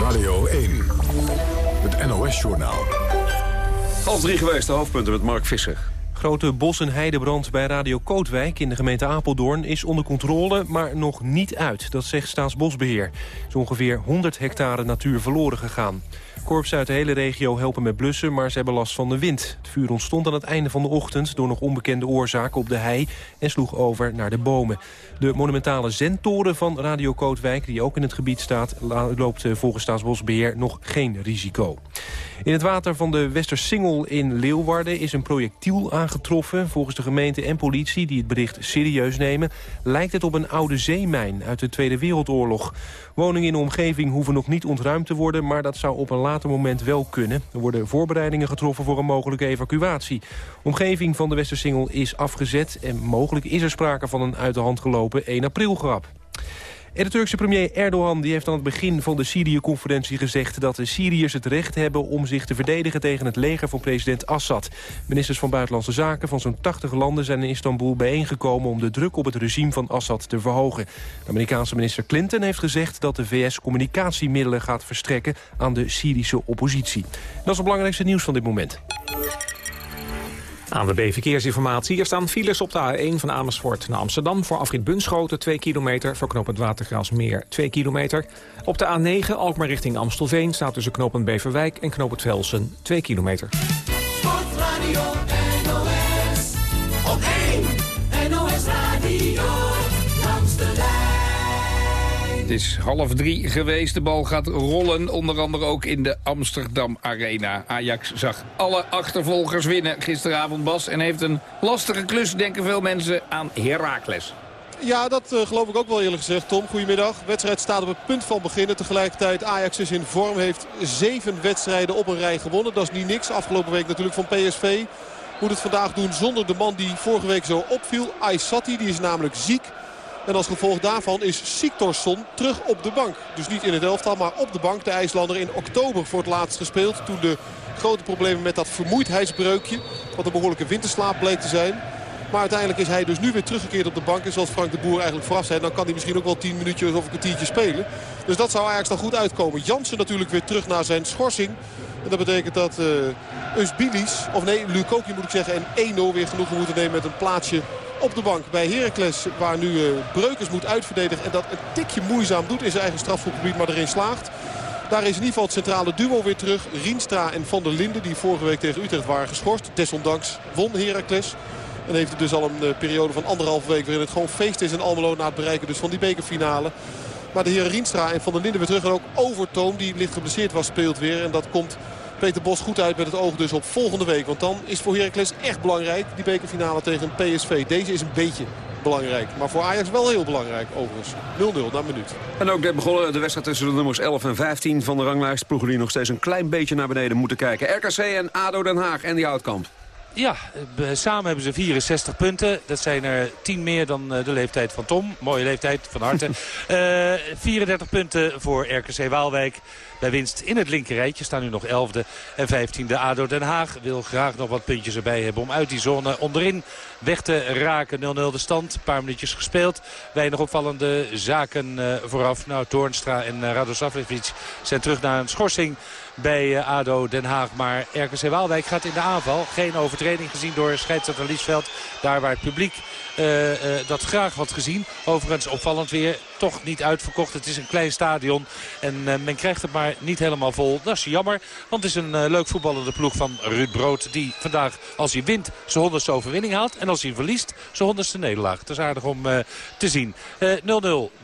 Radio 1, het NOS-journaal. Half drie geweest, de hoofdpunten met Mark Visser. Grote bos- en heidebrand bij Radio Kootwijk in de gemeente Apeldoorn is onder controle, maar nog niet uit. Dat zegt Staatsbosbeheer. Er is ongeveer 100 hectare natuur verloren gegaan. Korps uit de hele regio helpen met blussen, maar ze hebben last van de wind. Het vuur ontstond aan het einde van de ochtend door nog onbekende oorzaken op de hei en sloeg over naar de bomen. De monumentale zendtoren van Radio Kootwijk, die ook in het gebied staat, loopt volgens Staatsbosbeheer nog geen risico. In het water van de Westersingel in Leeuwarden is een projectiel aangetroffen. Volgens de gemeente en politie, die het bericht serieus nemen... lijkt het op een oude zeemijn uit de Tweede Wereldoorlog. Woningen in de omgeving hoeven nog niet ontruimd te worden... maar dat zou op een later moment wel kunnen. Er worden voorbereidingen getroffen voor een mogelijke evacuatie. Omgeving van de Westersingel is afgezet... en mogelijk is er sprake van een uit de hand gelopen 1 april grap. De Turkse premier Erdogan die heeft aan het begin van de Syrië-conferentie gezegd... dat de Syriërs het recht hebben om zich te verdedigen tegen het leger van president Assad. Ministers van Buitenlandse Zaken van zo'n 80 landen zijn in Istanbul bijeengekomen... om de druk op het regime van Assad te verhogen. De Amerikaanse minister Clinton heeft gezegd dat de VS communicatiemiddelen gaat verstrekken... aan de Syrische oppositie. Dat is het belangrijkste nieuws van dit moment. Aan de B-verkeersinformatie. Er staan files op de A1 van Amersfoort naar Amsterdam... voor afrit Bunschoten 2 kilometer, voor knooppunt Watergraafsmeer 2 kilometer. Op de A9 Alkmaar richting Amstelveen staat tussen knooppunt Beverwijk en knooppunt Velsen 2 kilometer. Is half drie geweest. De bal gaat rollen, onder andere ook in de Amsterdam Arena. Ajax zag alle achtervolgers winnen gisteravond, Bas. En heeft een lastige klus, denken veel mensen, aan Heracles. Ja, dat uh, geloof ik ook wel eerlijk gezegd. Tom, goedemiddag. De wedstrijd staat op het punt van beginnen. Tegelijkertijd Ajax is in vorm. Heeft zeven wedstrijden op een rij gewonnen. Dat is niet niks. Afgelopen week natuurlijk van PSV. Moet het vandaag doen zonder de man die vorige week zo opviel. Aysati, die is namelijk ziek. En als gevolg daarvan is Siktorsson terug op de bank. Dus niet in het elftal, maar op de bank. De IJslander in oktober voor het laatst gespeeld. Toen de grote problemen met dat vermoeidheidsbreukje. Wat een behoorlijke winterslaap bleek te zijn. Maar uiteindelijk is hij dus nu weer teruggekeerd op de bank. En zoals Frank de Boer eigenlijk vooraf zei... dan kan hij misschien ook wel 10 minuutjes of een kwartiertje spelen. Dus dat zou Ajax dan goed uitkomen. Jansen natuurlijk weer terug naar zijn schorsing. En dat betekent dat uh, Usbilis, of nee, Lukoki moet ik zeggen... en Eno weer genoegen moeten nemen met een plaatsje op de bank bij Heracles. Waar nu uh, Breukers moet uitverdedigen. En dat een tikje moeizaam doet in zijn eigen strafschopgebied, maar erin slaagt. Daar is in ieder geval het centrale duo weer terug. Rienstra en Van der Linden die vorige week tegen Utrecht waren geschorst. Desondanks won Heracles. En heeft het dus al een uh, periode van anderhalve week waarin het gewoon feest is in Almelo na het bereiken dus van die bekerfinale. Maar de heren Rienstra en Van der Linden weer terug. En ook Overtoom die licht geblesseerd was speelt weer. En dat komt Peter Bos goed uit met het oog dus op volgende week. Want dan is voor Heracles echt belangrijk die bekerfinale tegen PSV. Deze is een beetje belangrijk. Maar voor Ajax wel heel belangrijk overigens. 0-0 na minuut. En ook net begonnen de wedstrijd tussen de nummers 11 en 15 van de ranglijst. Ploegen die nog steeds een klein beetje naar beneden moeten kijken. RKC en ADO Den Haag en die Houtkamp. Ja, samen hebben ze 64 punten. Dat zijn er 10 meer dan de leeftijd van Tom. Mooie leeftijd, van harte. (laughs) uh, 34 punten voor RKC Waalwijk. Bij winst in het linkerrijtje staan nu nog 11e en 15e ADO Den Haag. Wil graag nog wat puntjes erbij hebben om uit die zone onderin weg te raken. 0-0 de stand, een paar minuutjes gespeeld. Weinig opvallende zaken uh, vooraf. Nou, Toornstra en Radosavljevic zijn terug naar een schorsing. Bij eh, ADO Den Haag. Maar RKC Waalwijk gaat in de aanval. Geen overtreding gezien door scheidsrechter Liesveld. Daar waar het publiek uh, uh, dat graag had gezien. Overigens opvallend weer toch niet uitverkocht. Het is een klein stadion en uh, men krijgt het maar niet helemaal vol. Dat is jammer, want het is een leuk voetballende ploeg van Ruud Brood... die vandaag, als hij wint, zijn honderdste overwinning haalt. En als hij verliest, zijn honderdste nederlaag. Het is aardig om te zien. 0-0,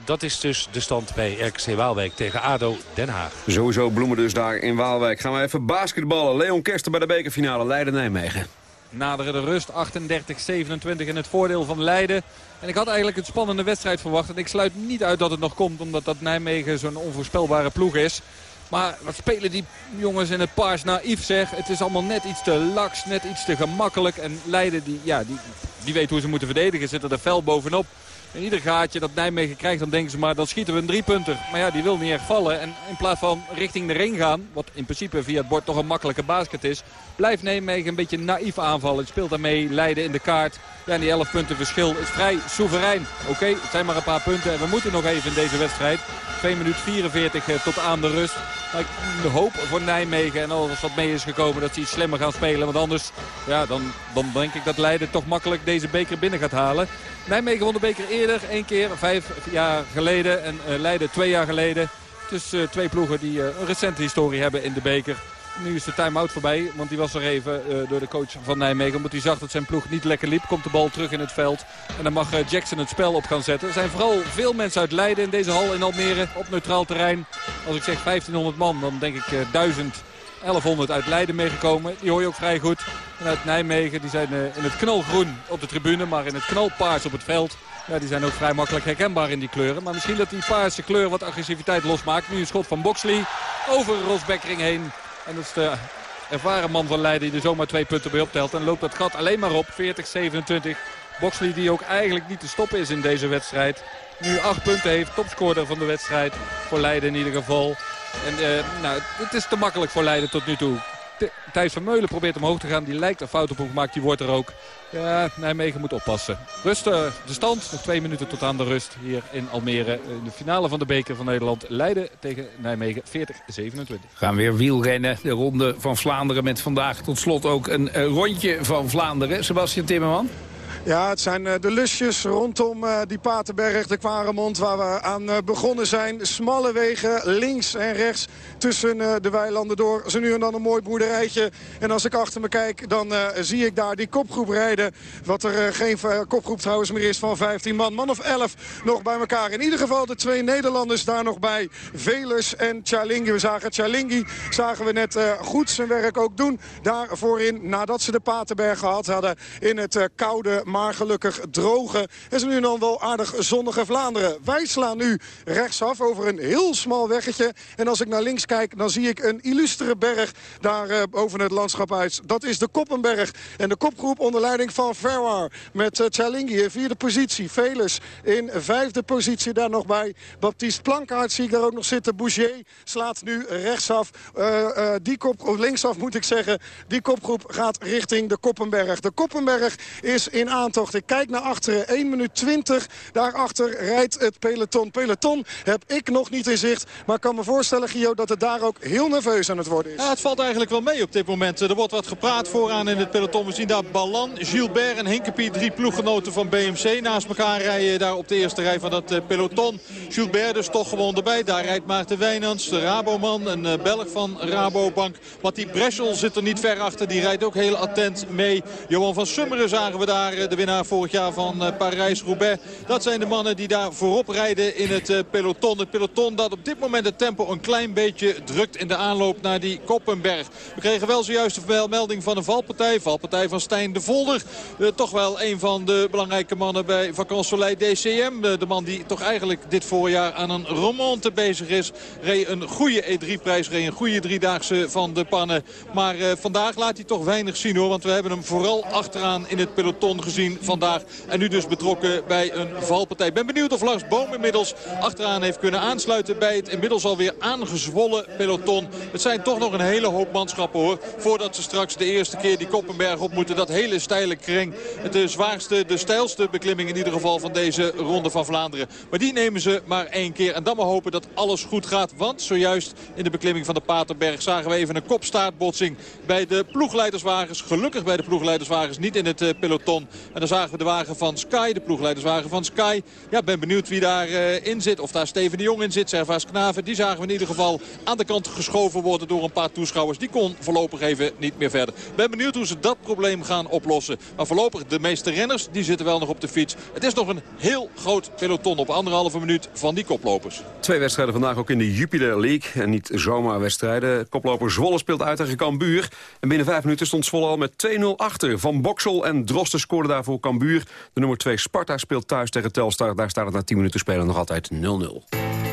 dat is dus de stand bij RKC Waalwijk tegen ADO Den Haag. Sowieso bloemen dus daar in Waalwijk. Gaan we even basketballen. Leon Kersten bij de bekerfinale Leiden-Nijmegen. Naderen de rust 38-27 in het voordeel van Leiden. En ik had eigenlijk een spannende wedstrijd verwacht. En ik sluit niet uit dat het nog komt. Omdat dat Nijmegen zo'n onvoorspelbare ploeg is. Maar wat spelen die jongens in het paars naïef zeg. Het is allemaal net iets te laks, net iets te gemakkelijk. En Leiden die, ja, die, die weet hoe ze moeten verdedigen. Zitten er fel bovenop. In ieder gaatje dat Nijmegen krijgt, dan denken ze maar, dan schieten we een driepunter. Maar ja, die wil niet echt vallen. En in plaats van richting de ring gaan, wat in principe via het bord toch een makkelijke basket is... blijft Nijmegen een beetje naïef aanvallen. Het speelt daarmee Leiden in de kaart. Ja, en die 11 punten verschil is vrij soeverein. Oké, het zijn maar een paar punten en we moeten nog even in deze wedstrijd. 2 minuten 44 eh, tot aan de rust. Maar ik hoop voor Nijmegen en alles wat mee is gekomen dat ze iets slimmer gaan spelen. Want anders, ja, dan, dan denk ik dat Leiden toch makkelijk deze beker binnen gaat halen. Nijmegen won de beker eerder, één keer, vijf jaar geleden. En uh, Leiden twee jaar geleden. Dus twee ploegen die een recente historie hebben in de beker. Nu is de time-out voorbij, want die was er even uh, door de coach van Nijmegen. Omdat hij zag dat zijn ploeg niet lekker liep. Komt de bal terug in het veld. En dan mag uh, Jackson het spel op gaan zetten. Er zijn vooral veel mensen uit Leiden in deze hal in Almere. Op neutraal terrein. Als ik zeg 1500 man, dan denk ik uh, 1000 1100 uit Leiden meegekomen. Die hoor je ook vrij goed. En uit Nijmegen, die zijn in het knalgroen op de tribune, maar in het knalpaars op het veld. Ja, die zijn ook vrij makkelijk herkenbaar in die kleuren. Maar misschien dat die paarse kleur wat agressiviteit losmaakt. Nu een schot van Boxley over Rosbeckering heen. En dat is de ervaren man van Leiden die er zomaar twee punten bij optelt. En loopt dat gat alleen maar op, 40-27. Boxley die ook eigenlijk niet te stoppen is in deze wedstrijd. Nu acht punten heeft, topscorer van de wedstrijd. Voor Leiden in ieder geval. En uh, nou, het is te makkelijk voor Leiden tot nu toe. Thijs van Meulen probeert omhoog te gaan. Die lijkt een fout op hem gemaakt. Die wordt er ook. Ja, Nijmegen moet oppassen. Rust, uh, de stand. Nog twee minuten tot aan de rust hier in Almere. In de finale van de beker van Nederland. Leiden tegen Nijmegen 40-27. Gaan weer wielrennen. De ronde van Vlaanderen met vandaag tot slot ook een uh, rondje van Vlaanderen. Sebastian Timmerman. Ja, het zijn de lusjes rondom die Paterberg, de Kwaremond... waar we aan begonnen zijn. Smalle wegen, links en rechts tussen de weilanden door. Zo nu en dan een mooi boerderijtje. En als ik achter me kijk, dan zie ik daar die kopgroep rijden. Wat er geen kopgroep trouwens meer is van 15 man. Man of 11 nog bij elkaar. In ieder geval de twee Nederlanders daar nog bij. Velers en Chalingi. We zagen Chalingi, zagen we net goed zijn werk ook doen. Daar voorin, nadat ze de Paterberg gehad hadden in het koude maar gelukkig droge. En ze nu dan wel aardig zonnige Vlaanderen. Wij slaan nu rechtsaf over een heel smal weggetje. En als ik naar links kijk, dan zie ik een illustere berg daar uh, boven het landschap uit. Dat is de Koppenberg. En de kopgroep onder leiding van Ferrar. Met uh, Chalingi in vierde positie. Velers in vijfde positie daar nog bij. Baptiste Plankaart zie ik daar ook nog zitten. Boucher slaat nu rechtsaf. Uh, die kop, linksaf moet ik zeggen. Die kopgroep gaat richting de Koppenberg. De Koppenberg is in aantocht. Ik kijk naar achteren. 1 minuut 20. Daarachter rijdt het peloton. Peloton heb ik nog niet in zicht. Maar ik kan me voorstellen, Gio, dat het daar ook heel nerveus aan het worden is. Ja, het valt eigenlijk wel mee op dit moment. Er wordt wat gepraat vooraan in het peloton. We zien daar Ballan, Gilbert en Hinkepie. Drie ploeggenoten van BMC naast elkaar rijden daar op de eerste rij van dat peloton. Gilbert dus toch gewoon erbij. Daar rijdt Maarten Wijnands, de Raboman, een Belg van Rabobank. Mattie Breschel zit er niet ver achter. Die rijdt ook heel attent mee. Johan van Summeren zagen we daar de winnaar vorig jaar van Parijs-Roubaix. Dat zijn de mannen die daar voorop rijden in het peloton. Het peloton dat op dit moment het tempo een klein beetje drukt in de aanloop naar die Koppenberg. We kregen wel zojuist de melding van een valpartij. Valpartij van Stijn de Volder. Uh, toch wel een van de belangrijke mannen bij Vacansoleil DCM. Uh, de man die toch eigenlijk dit voorjaar aan een remonte bezig is. Reed een goede E3-prijs, reed een goede driedaagse van de pannen. Maar vandaag laat hij toch weinig zien hoor. Want we hebben hem vooral achteraan in het peloton gezien vandaag. En nu dus betrokken bij een valpartij. Ben benieuwd of Lars Boom inmiddels achteraan heeft kunnen aansluiten bij het inmiddels alweer aangezwollen peloton. Het zijn toch nog een hele hoop manschappen hoor. Voordat ze straks de eerste keer die Koppenberg op moeten. Dat hele steile kring. De zwaarste, de stijlste beklimming in ieder geval van deze ronde van Vlaanderen. Maar die nemen ze maar één keer. En dan maar hopen dat alles goed gaat. Want zojuist in de beklimming van de Paterberg zagen we even een kopstaartbotsing bij de ploegleiderswagens. Gelukkig bij de ploegleiderswagens, niet in het uh, peloton. En dan zagen we de wagen van Sky, de ploegleiderswagen van Sky. Ja, ben benieuwd wie daarin in zit. Of daar Steven de Jong in zit, Servaas Knaven. Die zagen we in ieder geval aan de kant geschoven worden door een paar toeschouwers. Die kon voorlopig even niet meer verder. Ben benieuwd hoe ze dat probleem gaan oplossen. Maar voorlopig de meeste renners, die zitten wel nog op de fiets. Het is nog een heel groot peloton op anderhalve minuut van die koplopers. Twee wedstrijden vandaag ook in de Jupiler League. En niet zomaar wedstrijden. Koploper Zwolle speelt uit tegen Cambuur. En binnen vijf minuten stond Zwolle al met 2-0 achter. Van Boksel en Drosten scoorden Cambuur. De nummer 2 Sparta speelt thuis tegen Telstar. Daar staat het na 10 minuten spelen nog altijd 0-0.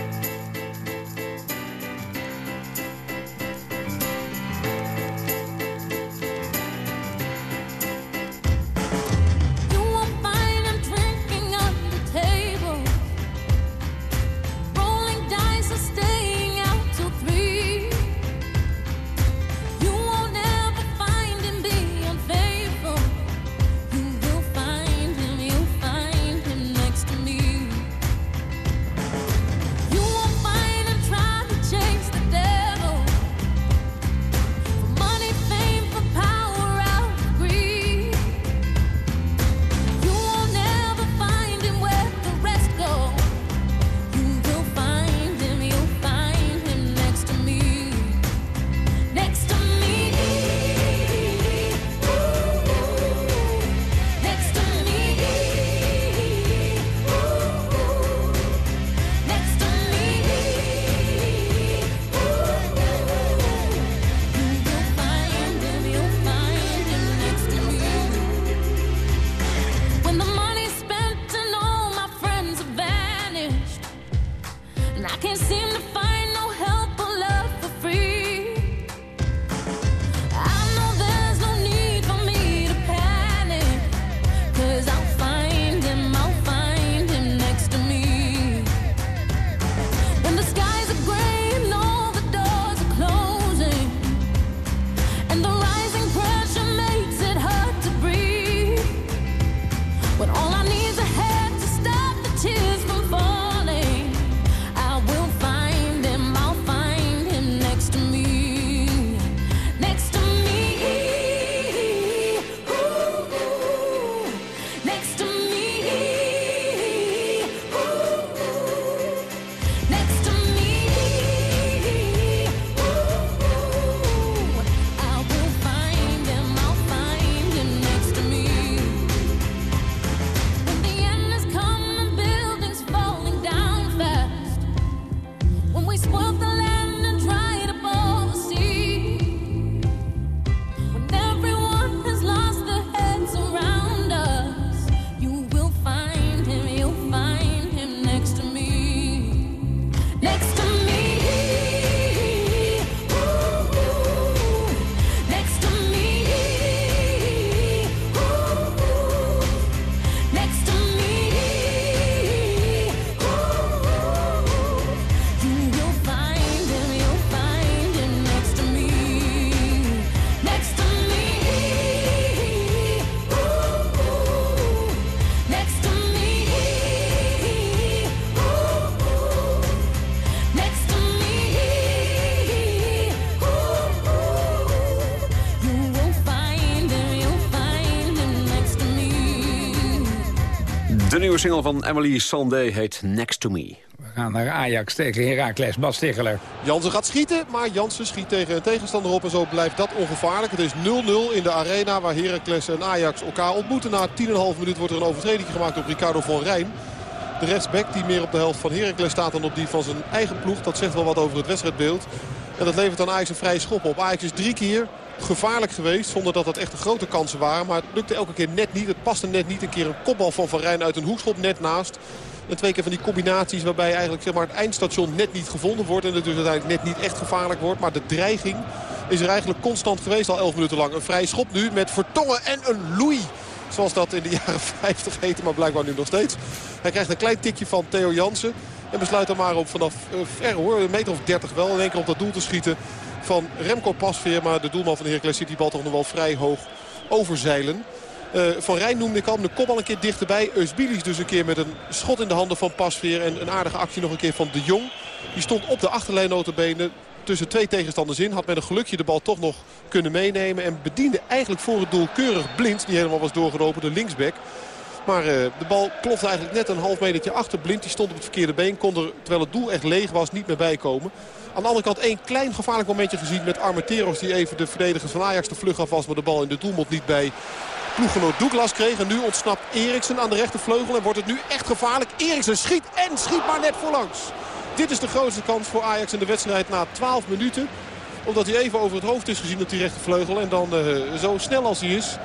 Nieuwe single van Emily Sandé heet Next to Me. We gaan naar Ajax tegen Heracles, Bas Tegeler. Jansen gaat schieten, maar Jansen schiet tegen een tegenstander op. En zo blijft dat ongevaarlijk. Het is 0-0 in de arena waar Heracles en Ajax elkaar ontmoeten. Na 10,5 minuut wordt er een overtreding gemaakt op Ricardo van Rijn. De rechtsback die meer op de helft van Heracles staat dan op die van zijn eigen ploeg. Dat zegt wel wat over het wedstrijdbeeld. En dat levert dan Ajax een vrije schop op. Ajax is drie keer gevaarlijk geweest. Zonder dat dat echt de grote kansen waren. Maar het lukte elke keer net niet. Het paste net niet. Een keer een kopbal van Van Rijn uit een hoekschop net naast. En twee keer van die combinaties waarbij eigenlijk zeg maar, het eindstation net niet gevonden wordt. En het dus uiteindelijk net niet echt gevaarlijk wordt. Maar de dreiging is er eigenlijk constant geweest al 11 minuten lang. Een vrije schop nu met Vertongen en een Louis Zoals dat in de jaren (laughs) 50 heette, maar blijkbaar nu nog steeds. Hij krijgt een klein tikje van Theo Jansen. En besluit dan maar op vanaf uh, ver hoor, een meter of 30 wel. In één keer op dat doel te schieten van Remco Pasveer. Maar de doelman van Heracles ziet die bal toch nog wel vrij hoog overzeilen. Uh, van Rijn noemde ik al de kop al een keer dichterbij. Eusbilis dus een keer met een schot in de handen van Pasveer. En een aardige actie nog een keer van De Jong. Die stond op de achterlijn notabene tussen twee tegenstanders in. Had met een gelukje de bal toch nog kunnen meenemen. En bediende eigenlijk voor het doel keurig blind. Die helemaal was doorgelopen, de linksback. Maar uh, de bal plofte eigenlijk net een half metertje achter. Blind die stond op het verkeerde been. Kon er, terwijl het doel echt leeg was, niet meer bijkomen. Aan de andere kant één klein gevaarlijk momentje gezien met Armenteros. Die even de verdedigers van Ajax de vlug af was. Maar de bal in de doelmond niet bij ploeggenoot Douglas kreeg. En nu ontsnapt Eriksen aan de rechtervleugel. En wordt het nu echt gevaarlijk. Eriksen schiet en schiet maar net voorlangs. Dit is de grootste kans voor Ajax in de wedstrijd na 12 minuten. Omdat hij even over het hoofd is gezien op die rechtervleugel. En dan uh, zo snel als hij is.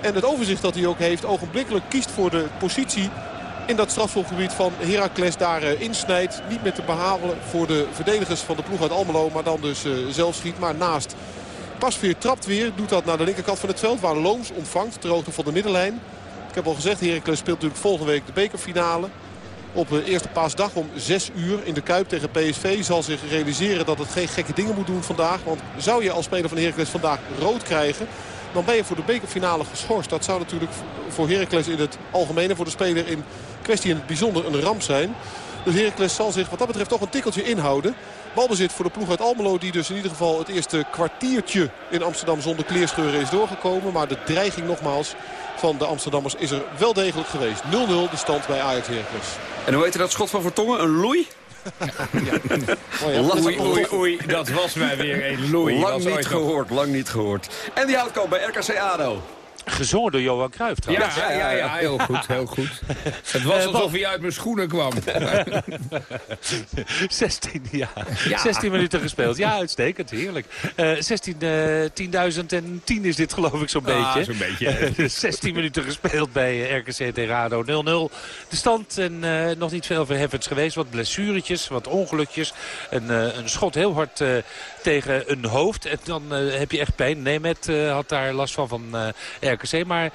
En het overzicht dat hij ook heeft ogenblikkelijk kiest voor de positie in dat strafschopgebied van Heracles daar uh, insnijdt. Niet meer te behalen voor de verdedigers van de ploeg uit Almelo. Maar dan dus uh, zelf schiet. Maar naast Pasveer trapt weer. Doet dat naar de linkerkant van het veld. Waar Looms ontvangt. Ter hoogte van de middenlijn. Ik heb al gezegd, Heracles speelt natuurlijk volgende week de bekerfinale. Op de eerste paasdag om 6 uur in de Kuip tegen PSV zal zich realiseren dat het geen gekke dingen moet doen vandaag. Want zou je als speler van Heracles vandaag rood krijgen... dan ben je voor de bekerfinale geschorst. Dat zou natuurlijk voor Heracles in het algemeen en voor de speler in kwestie in het bijzonder een ramp zijn. Dus Heracles zal zich wat dat betreft toch een tikkeltje inhouden. Balbezit voor de ploeg uit Almelo die dus in ieder geval het eerste kwartiertje in Amsterdam zonder kleerscheuren is doorgekomen. Maar de dreiging nogmaals van de Amsterdammers is er wel degelijk geweest. 0-0 de stand bij Ajax Heracles. En hoe heet dat schot van Vertongen? Een loei? Ja. oei, oei, oei, dat was mij weer een loei. Lang niet gehoord, lang niet gehoord. En die houdt bij RKC ADO. Gezongen door Johan Cruijff trouwens. Ja, ja, ja, (laughs) heel goed, heel goed. Het was alsof hij uit mijn schoenen kwam. (laughs) 16, ja. 16 minuten gespeeld. Ja, uitstekend, heerlijk. Uh, 16, uh, 10.010 is dit geloof ik zo'n ah, beetje. zo'n beetje. (laughs) 16 minuten gespeeld bij RKC tegen ADO 0-0. De stand en uh, nog niet veel verheffends geweest. Wat blessuretjes, wat ongelukjes. Een, een schot heel hard tegen een hoofd. En dan heb je echt pijn. Nemet had daar last van van RKC. Maar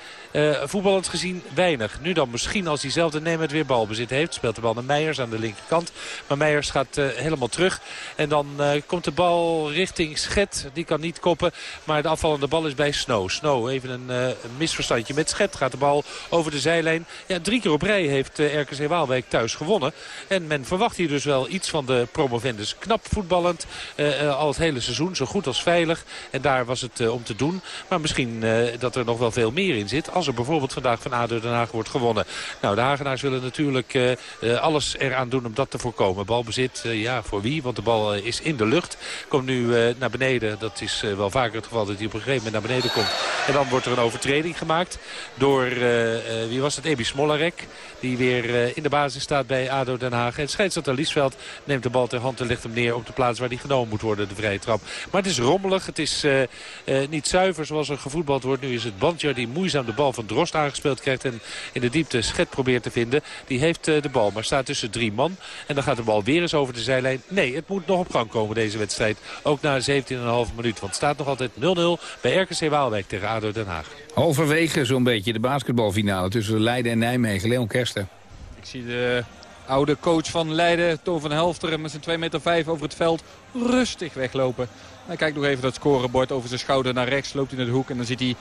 voetballend gezien weinig. Nu dan misschien als diezelfde Nemet weer balbezit heeft. Speelt de bal naar Meijers aan de linkerkant. Maar Meijers gaat helemaal terug. En dan komt de bal richting Schet. Die kan niet koppen. Maar de afvallende bal is bij Snow. Snow, even een, een misverstandje met Schet. Gaat de bal over de zijlijn. Ja, drie keer op rij heeft RKC Waalwijk thuis gewonnen. En men verwacht hier dus wel iets van de promovendus. Knap voetballend. al het hele seizoen. Zo goed als veilig. En daar was het om te doen. Maar misschien dat er nog wel veel meer in zit. Als er bijvoorbeeld vandaag van ADO Den Haag wordt gewonnen. Nou, de Hagenaars willen natuurlijk uh, alles eraan doen om dat te voorkomen. Balbezit, ja, voor wie? Want de bal is in de lucht. Komt nu naar beneden. Dat is wel vaker het geval dat hij op een gegeven moment naar beneden komt. En dan wordt er een overtreding gemaakt door, wie was het? Ebi Smollarek. Die weer in de basis staat bij ADO Den Haag. En scheidsrechter Liesveld neemt de bal ter hand en legt hem neer op de plaats waar die genomen moet worden. De vrije trap. Maar het is rommelig. Het is niet zuiver zoals er gevoetbald wordt. Nu is het bandje die moeizaam de bal van Drost aangespeeld krijgt. En in de diepte Schet probeert te vinden. Die heeft de bal, maar staat tussen drie man. En dan gaat de bal weer eens over de zijlijn. Nee, het moet nog op gang komen deze wedstrijd. Ook na 17,5 minuut. Want het staat nog altijd 0-0 bij RKC Waalwijk tegen ADO Den Haag. Halverwege zo'n beetje de basketbalfinale tussen Leiden en Nijmegen. Leon Kersten. Ik zie de oude coach van Leiden, Toon van Helfteren... met zijn 2,5 meter over het veld rustig weglopen. Hij kijkt nog even dat scorebord over zijn schouder naar rechts. Loopt hij naar de hoek en dan ziet hij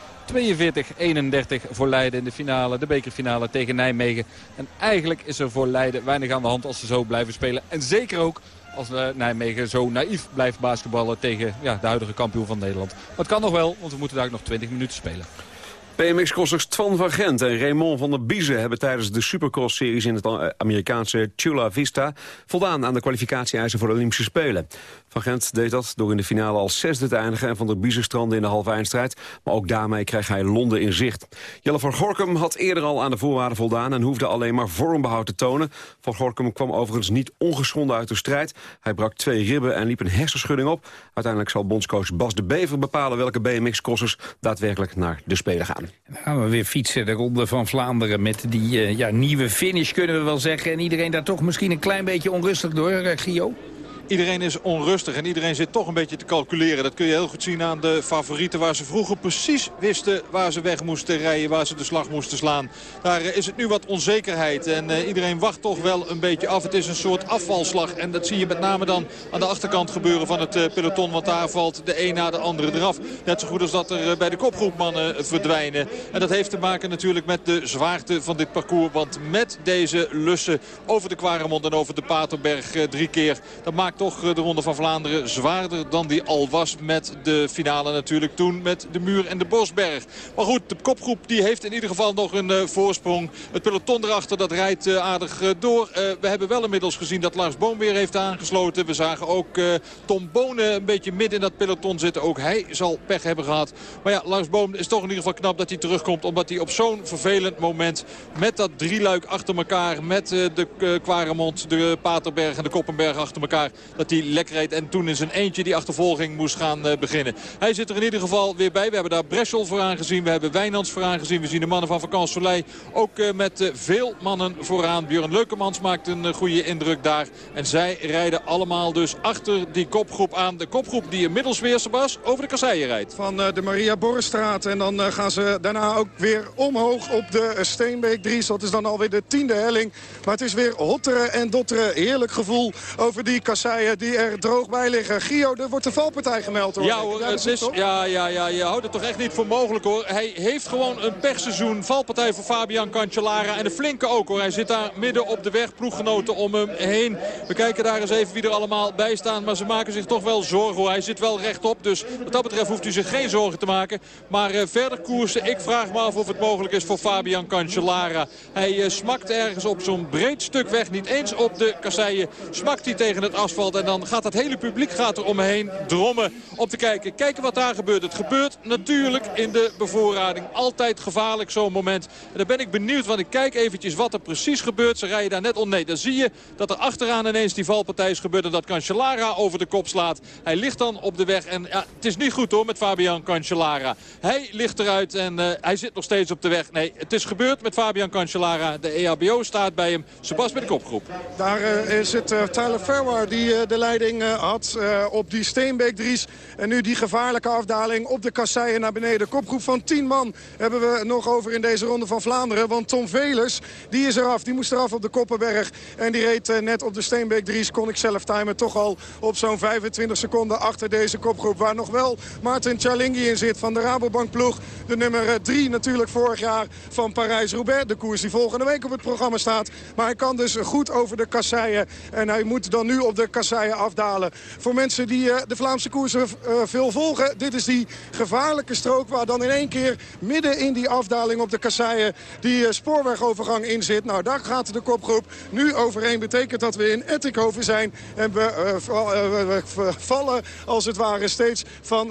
42-31 voor Leiden in de finale. De bekerfinale tegen Nijmegen. En eigenlijk is er voor Leiden weinig aan de hand als ze zo blijven spelen. En zeker ook als Nijmegen zo naïef blijft basketballen tegen ja, de huidige kampioen van Nederland. Maar het kan nog wel, want we moeten daar nog 20 minuten spelen. BMX-crossers Twan van Gent en Raymond van der Biezen... hebben tijdens de Supercross-series in het Amerikaanse Chula Vista... voldaan aan de kwalificatie-eisen voor de Olympische Spelen. Van Gent deed dat door in de finale als zesde te eindigen... en van der Biezen strandde in de halve eindstrijd. Maar ook daarmee kreeg hij Londen in zicht. Jelle van Gorkum had eerder al aan de voorwaarden voldaan... en hoefde alleen maar vormbehoud te tonen. Van Gorkum kwam overigens niet ongeschonden uit de strijd. Hij brak twee ribben en liep een hersenschudding op. Uiteindelijk zal bondscoach Bas de Bever bepalen... welke BMX-crossers daadwerkelijk naar de Spelen gaan. Dan gaan we weer fietsen, de Ronde van Vlaanderen... met die uh, ja, nieuwe finish, kunnen we wel zeggen. En iedereen daar toch misschien een klein beetje onrustig door, uh, Gio? Iedereen is onrustig en iedereen zit toch een beetje te calculeren. Dat kun je heel goed zien aan de favorieten waar ze vroeger precies wisten waar ze weg moesten rijden. Waar ze de slag moesten slaan. Daar eh, is het nu wat onzekerheid en uh, iedereen wacht toch wel een beetje af. Het is een soort afvalslag en dat zie je met name dan aan de achterkant gebeuren van het uh, peloton. Want daar valt de een na de andere eraf. Net zo goed als dat er bij de kopgroepmannen verdwijnen. En dat heeft te maken natuurlijk met de zwaarte van dit parcours. Want met deze lussen over de Kwaremond en over de Paterberg drie keer. Dat maakt toch eh, de Ronde van Vlaanderen zwaarder dan die al was met de finale natuurlijk toen met de Muur en de Bosberg. Maar goed, de kopgroep die heeft in ieder geval nog een uh, voorsprong. Het peloton erachter dat rijdt uh, aardig door. we hebben wel inmiddels gezien dat Lars Boom weer heeft aangesloten. We zagen ook Tom Bonen een beetje midden in dat peloton zitten. Ook hij zal pech hebben gehad. Maar ja, Lars Boom is toch in ieder geval knap dat hij terugkomt. Omdat hij op zo'n vervelend moment met dat drieluik achter elkaar... met de Kwaremond, de Paterberg en de Koppenberg achter elkaar dat hij lek reed. En toen in zijn eentje die achtervolging moest gaan uh, beginnen. Hij zit er in ieder geval weer bij. We hebben daar Breschel voor aangezien. We hebben Wijnands voor aangezien. We zien de mannen van Vakant Soleil ook uh, met uh, veel mannen vooraan. Björn Leukemans maakt een goede indruk daar. En zij rijden allemaal dus achter die kopgroep aan. De kopgroep die inmiddels weer, Sebas, over de kasseien rijdt. Van de Maria Borrestraat. En dan gaan ze daarna ook weer omhoog op de Steenbeek 3. Dat is dan alweer de tiende helling. Maar het is weer hotteren en dotteren. Heerlijk gevoel over die kasseien die er droog bij liggen. Gio, er wordt de valpartij gemeld hoor. Ja hoor, het is, ja, ja, ja, je houdt het toch echt niet voor mogelijk hoor. Hij heeft gewoon een pechseizoen. Valpartij voor Fabian Cancellara. En de flinke ook hoor. Hij zit daar midden op de weg. Ploeggenoten om hem heen. We kijken daar eens even wie er allemaal bij staan. Maar ze maken zich toch wel zorgen hoor. Hij zit wel rechtop. Dus wat dat betreft hoeft u zich geen zorgen te maken. Maar uh, verder koersen. Ik vraag me af of het mogelijk is voor Fabian Cancellara. Hij uh, smakt ergens op zo'n breed stuk weg. Niet eens op de kasseien. Smakt hij tegen het asfalt. En dan gaat dat hele publiek gaat er omheen drommen om te kijken. Kijken wat daar gebeurt. Het gebeurt natuurlijk in de bevoorrading. Altijd gevaarlijk zo'n moment. En dan ben ik benieuwd, want ik kijk eventjes wat er precies gebeurt. Ze rijden daar net on. Nee, dan zie je dat er achteraan ineens die valpartij is gebeurd. En dat Cancellara over de kop slaat. Hij ligt dan op de weg. En ja, het is niet goed hoor met Fabian Cancellara. Hij ligt eruit en uh, hij zit nog steeds op de weg. Nee, het is gebeurd met Fabian Cancellara. De EHBO staat bij hem. Sebas bij de kopgroep. Daar uh, zit uh, Tyler Farwer die de leiding had op die Steenbeek Dries. En nu die gevaarlijke afdaling op de kasseien naar beneden. Kopgroep van 10 man hebben we nog over in deze ronde van Vlaanderen. Want Tom Velers, die is eraf. Die moest eraf op de Koppenberg. En die reed net op de Steenbeek Dries. Kon ik zelf timen toch al op zo'n 25 seconden achter deze kopgroep. Waar nog wel Martin Chalingi in zit van de Rabobank ploeg. De nummer 3 natuurlijk vorig jaar van Parijs-Roubaix. De koers die volgende week op het programma staat. Maar hij kan dus goed over de kasseien. En hij moet dan nu op de kasseien afdalen. Voor mensen die uh, de Vlaamse koersen uh, veel volgen. Dit is die gevaarlijke strook waar dan in één keer midden in die afdaling op de kasseien die uh, spoorwegovergang in zit. Nou, daar gaat de kopgroep nu overheen. Betekent dat we in Ettikhoven zijn. En we, vallen als het ware steeds van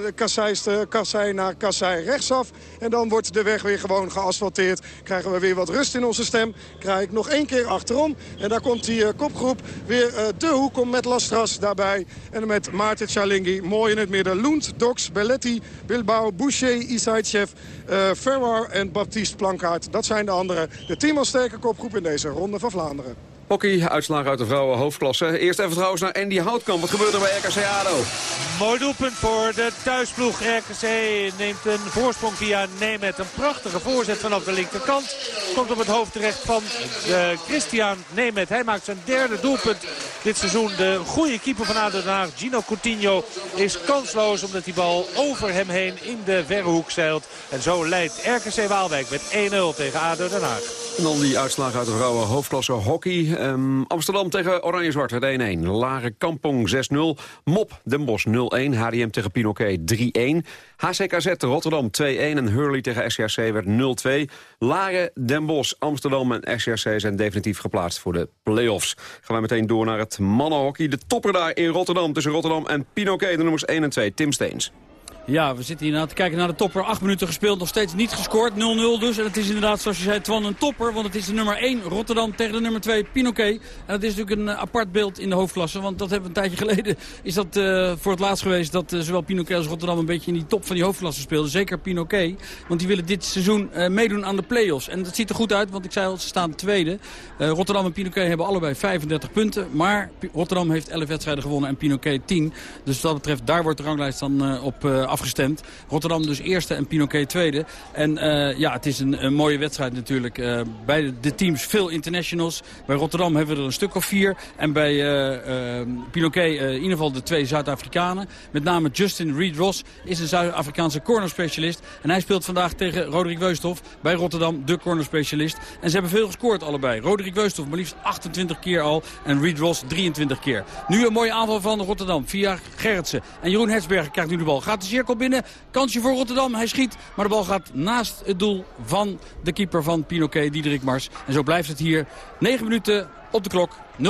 kassei, naar kassei rechtsaf. En dan wordt de weg weer gewoon geasfalteerd. Krijgen we weer wat rust in onze stem. Krijg ik nog één keer achterom. En daar komt die kopgroep weer de hoek om met Lastras daarbij. En met Maarten Chalingi mooi in het midden. Lund, Dox, Belletti, Bilbao, Boucher, Isaitchev, uh, Ferrar en Baptiste Plankaart. Dat zijn de andere. De team sterke kopgroep in deze Ronde van Vlaanderen. Hockey, uitslagen uit de vrouwen hoofdklasse. Eerst even trouwens naar Andy Houtkamp. Wat gebeurt er bij RKC ADO? Mooi doelpunt voor de thuisploeg. RKC neemt een voorsprong via Nemet. Een prachtige voorzet vanaf de linkerkant. Komt op het hoofd terecht van de Christian Nemet. Hij maakt zijn derde doelpunt dit seizoen. De goede keeper van ADO Den Haag, Gino Coutinho, is kansloos omdat die bal over hem heen in de verre hoek zeilt. En zo leidt RKC Waalwijk met 1-0 tegen ADO Den Haag. En dan die uitslagen uit de vrouwen hoofdklasse hockey. Um, Amsterdam tegen Oranje-Zwart, 1-1. Lare Kampong 6-0. Mop Den Bosch 0-1. HDM tegen Pinoquet 3-1. HCKZ Rotterdam 2-1. En Hurley tegen SRC werd 0-2. Lare, Den Bosch, Amsterdam en SRC zijn definitief geplaatst voor de play-offs. Gaan wij meteen door naar het mannenhockey. De topper daar in Rotterdam tussen Rotterdam en Pinoquet. De nummers 1 en 2, Tim Steens. Ja, we zitten hier te kijken naar de topper. Acht minuten gespeeld, nog steeds niet gescoord. 0-0 dus. En het is inderdaad, zoals je zei, Twan, een topper. Want het is de nummer 1 Rotterdam tegen de nummer 2 Pinoquet. En dat is natuurlijk een uh, apart beeld in de hoofdklasse. Want dat hebben we een tijdje (laughs) geleden is dat uh, voor het laatst geweest... dat uh, zowel Pinoquet als Rotterdam een beetje in die top van die hoofdklasse speelden. Zeker Pinoquet. Want die willen dit seizoen meedoen aan de play-offs. En dat ziet er goed uit, want ik zei al, ze staan tweede. Rotterdam en Pinoquet hebben allebei 35 punten. Maar Rotterdam heeft 11 wedstrijden gewonnen en Pinoquet 10. Dus wat dat betreft, daar wordt de ranglijst dan op Rotterdam dus eerste en Pinoquet tweede. En uh, ja, het is een, mooie wedstrijd natuurlijk. Uh, bij de, teams veel internationals. Bij Rotterdam hebben we er een stuk of vier. En bij uh, Pinoquet in ieder geval de twee Zuid-Afrikanen. Met name Justin Reed-Ross is een Zuid-Afrikaanse cornerspecialist. En hij speelt vandaag tegen Roderick Weusthof bij Rotterdam, de cornerspecialist. En ze hebben veel gescoord allebei. Roderick Weusthof maar liefst 28 keer al en Reed-Ross 23 keer. Nu een mooie aanval van Rotterdam via Gerritsen. En Jeroen Hetsberger krijgt nu de bal. Gaat de cirkel binnen. Kansje voor Rotterdam. Hij schiet, maar de bal gaat naast het doel van de keeper van Pinoquet, Diederik Mars. En zo blijft het hier 9 minuten op de klok 0-0.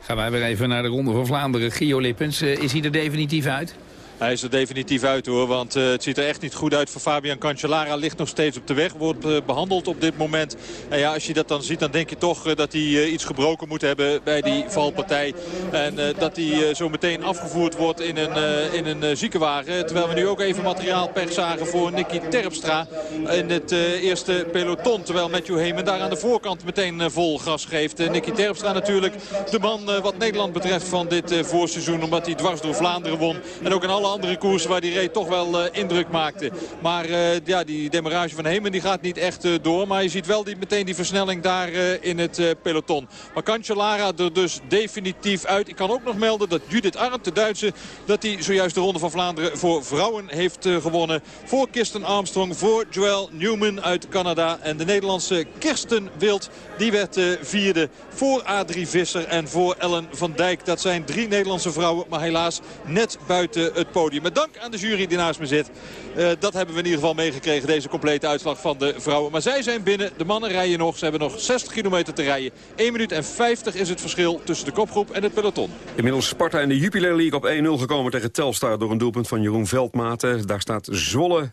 Gaan wij weer even naar de Ronde van Vlaanderen. Gio Lippens, eh, is hij er definitief uit? Hij is er definitief uit hoor, want uh, het ziet er echt niet goed uit voor Fabian Cancellara. Ligt nog steeds op de weg, wordt uh, behandeld op dit moment. En ja, als je dat dan ziet, dan denk je toch uh, dat hij iets gebroken moet hebben bij die valpartij. En dat hij zo meteen afgevoerd wordt in een, in een ziekenwagen. Terwijl we nu ook even materiaalpech zagen voor Nicky Terpstra in het eerste peloton. Terwijl Matthew Heyman daar aan de voorkant meteen vol gas geeft. Nicky Terpstra natuurlijk de man wat Nederland betreft van dit voorseizoen. Omdat hij dwars door Vlaanderen won. En ook in alle andere koers waar die reed toch wel uh, indruk maakte. Maar uh, ja, die demarage van Hemen die gaat niet echt uh, door. Maar je ziet wel die, meteen die versnelling daar in het peloton. Maar Cancellara er dus definitief uit. Ik kan ook nog melden dat Judith Arndt, de Duitse... dat hij zojuist de Ronde van Vlaanderen voor vrouwen heeft gewonnen. Voor Kirsten Armstrong, voor Joelle Newman uit Canada. En de Nederlandse Kirsten Wild, die werd vierde. Voor Adrie Visser en voor Ellen van Dijk. Dat zijn drie Nederlandse vrouwen, maar helaas net buiten het podium podium. Met dank aan de jury die naast me zit. Uh, dat hebben we in ieder geval meegekregen, deze complete uitslag van de vrouwen. Maar zij zijn binnen, de mannen rijden nog. Ze hebben nog 60 kilometer te rijden. 1 minuut en 50 is het verschil tussen de kopgroep en het peloton. Inmiddels Sparta in de Jupiler League op 1-0 gekomen tegen Telstar... door een doelpunt van Jeroen Veldmaten. Daar staat Zwolle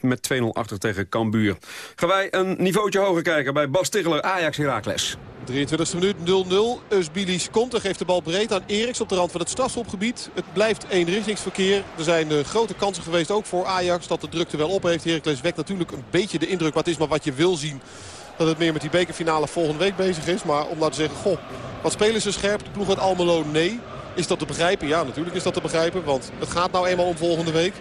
met 2-0 achter tegen Cambuur. Gaan wij een niveautje hoger kijken bij Bas Ticheler, Ajax Heracles. 23e minuut 0-0. Eusbilis komt geeft de bal breed aan Eriks op de rand van het strafschopgebied. Het blijft eenrichtingsverkeer. Er zijn uh, grote kansen geweest ook voor Ajax dat de drukte wel op heeft. Heracles wekt natuurlijk een beetje de indruk wat is, maar wat je wil zien dat het meer met die bekerfinale volgende week bezig is. Maar om nou te zeggen, goh, wat spelen ze scherp? De ploeg uit Almelo? Nee. Is dat te begrijpen? Ja, natuurlijk is dat te begrijpen. Want het gaat nou eenmaal om volgende week.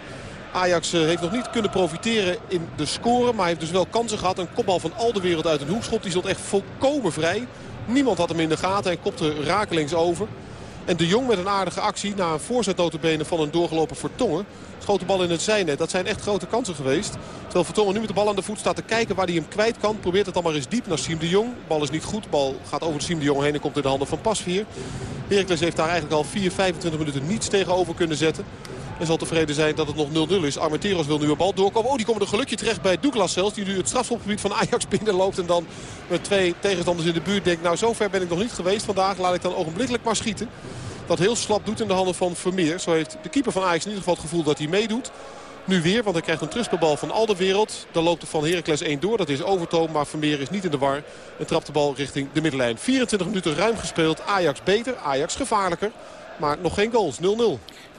Ajax eh, heeft nog niet kunnen profiteren in de score. Maar heeft dus wel kansen gehad. Een kopbal van al de wereld uit een hoekschop. Die stond echt volkomen vrij. Niemand had hem in de gaten. Hij kopte rakelings over. En de Jong met een aardige actie. Na een voorzet van een doorgelopen Vertongen. Schoot de bal in het zijnet. Dat zijn echt grote kansen geweest. Terwijl Vertongen nu met de bal aan de voet staat te kijken waar hij hem kwijt kan. Probeert het dan maar eens diep naar Siem de Jong. Bal is niet goed. Bal gaat over Siem de Jong heen en komt in de handen van Pasvier. Heracles heeft daar eigenlijk al 4, 25 minuten niets tegenover kunnen zetten. En zal tevreden zijn dat het nog 0-0 is. Armenteros wil nu een bal doorkomen. Oh, die komt een gelukje terecht bij Douglas zelfs. Die nu het strafschopgebied van Ajax (laughs) binnenloopt. En dan met twee tegenstanders in de buurt denkt... nou, zover ben ik nog niet geweest vandaag. Laat ik dan ogenblikkelijk maar schieten. Dat heel slap doet in de handen van Vermeer. Zo heeft de keeper van Ajax in ieder geval het gevoel dat hij meedoet. Nu weer, want hij krijgt een terugspelbal van al de wereld. Dan loopt er van Heracles 1 door. Dat is Overtoom, maar Vermeer is niet in de war. En trapt de bal richting de middenlijn. 24 minuten ruim gespeeld. Ajax beter, Ajax gevaarlijker. Maar nog geen goals, 0-0.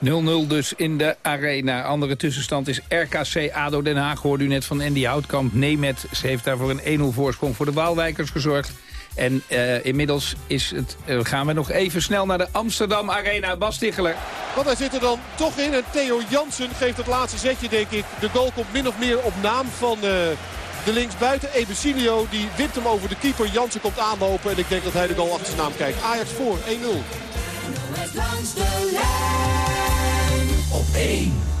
0-0 dus in de arena. Andere tussenstand is RKC ADO Den Haag. Hoorde u net van Andy Houtkamp. Nemet ze heeft daarvoor een 1-0 voorsprong voor de Waalwijkers gezorgd. En uh, inmiddels is het, uh, gaan we nog even snel naar de Amsterdam Arena. Bas Ticheler. Want hij zit er dan toch in. En Theo Jansen geeft het laatste zetje, denk ik. De goal komt min of meer op naam van... Uh, de linksbuiten, Ebesilio, die wipt hem over de keeper. Jansen komt aanlopen en ik denk dat hij de goal achter zijn naam kijkt. Ajax voor, 1-0. Langs de lijn op 1.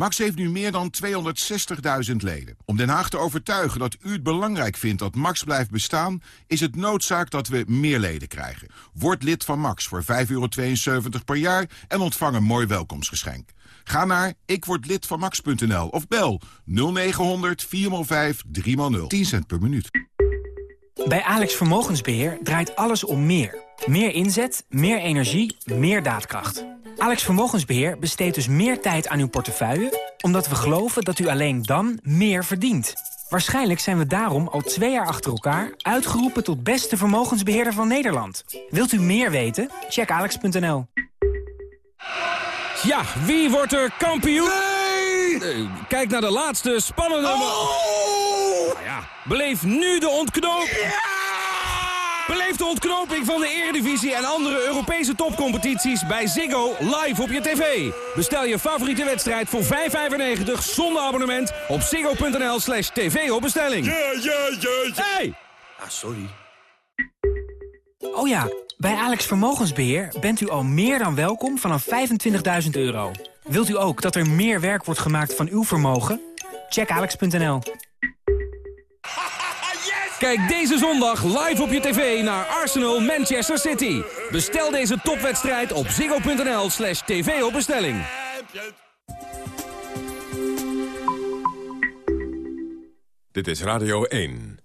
Max heeft nu meer dan 260.000 leden. Om Den Haag te overtuigen dat u het belangrijk vindt dat Max blijft bestaan... is het noodzaak dat we meer leden krijgen. Word lid van Max voor 5,72 per jaar en ontvang een mooi welkomstgeschenk. Ga naar ikwordlidvanmax.nl of bel 0900 405 3x0. 10 cent per minuut. Bij Alex Vermogensbeheer draait alles om meer. Meer inzet, meer energie, meer daadkracht. Alex Vermogensbeheer besteedt dus meer tijd aan uw portefeuille... omdat we geloven dat u alleen dan meer verdient. Waarschijnlijk zijn we daarom al twee jaar achter elkaar... uitgeroepen tot beste vermogensbeheerder van Nederland. Wilt u meer weten? Check alex.nl. Ja, wie wordt er kampioen? Nee! kijk naar de laatste spannende... Oh! Nou ja, beleef nu de ontknoping. Beleef de ontknoping van de Eredivisie en andere Europese topcompetities bij Ziggo live op je tv. Bestel je favoriete wedstrijd voor 5,95 zonder abonnement op ziggo.nl slash tv op bestelling. Ja, ja, ja, ja. Hey! Ah, sorry. Oh ja, bij Alex Vermogensbeheer bent u al meer dan welkom vanaf 25.000 euro. Wilt u ook dat er meer werk wordt gemaakt van uw vermogen? Check alex.nl. Kijk deze zondag live op je tv naar Arsenal Manchester City. Bestel deze topwedstrijd op ziggo.nl slash tv op bestelling. Dit is Radio 1.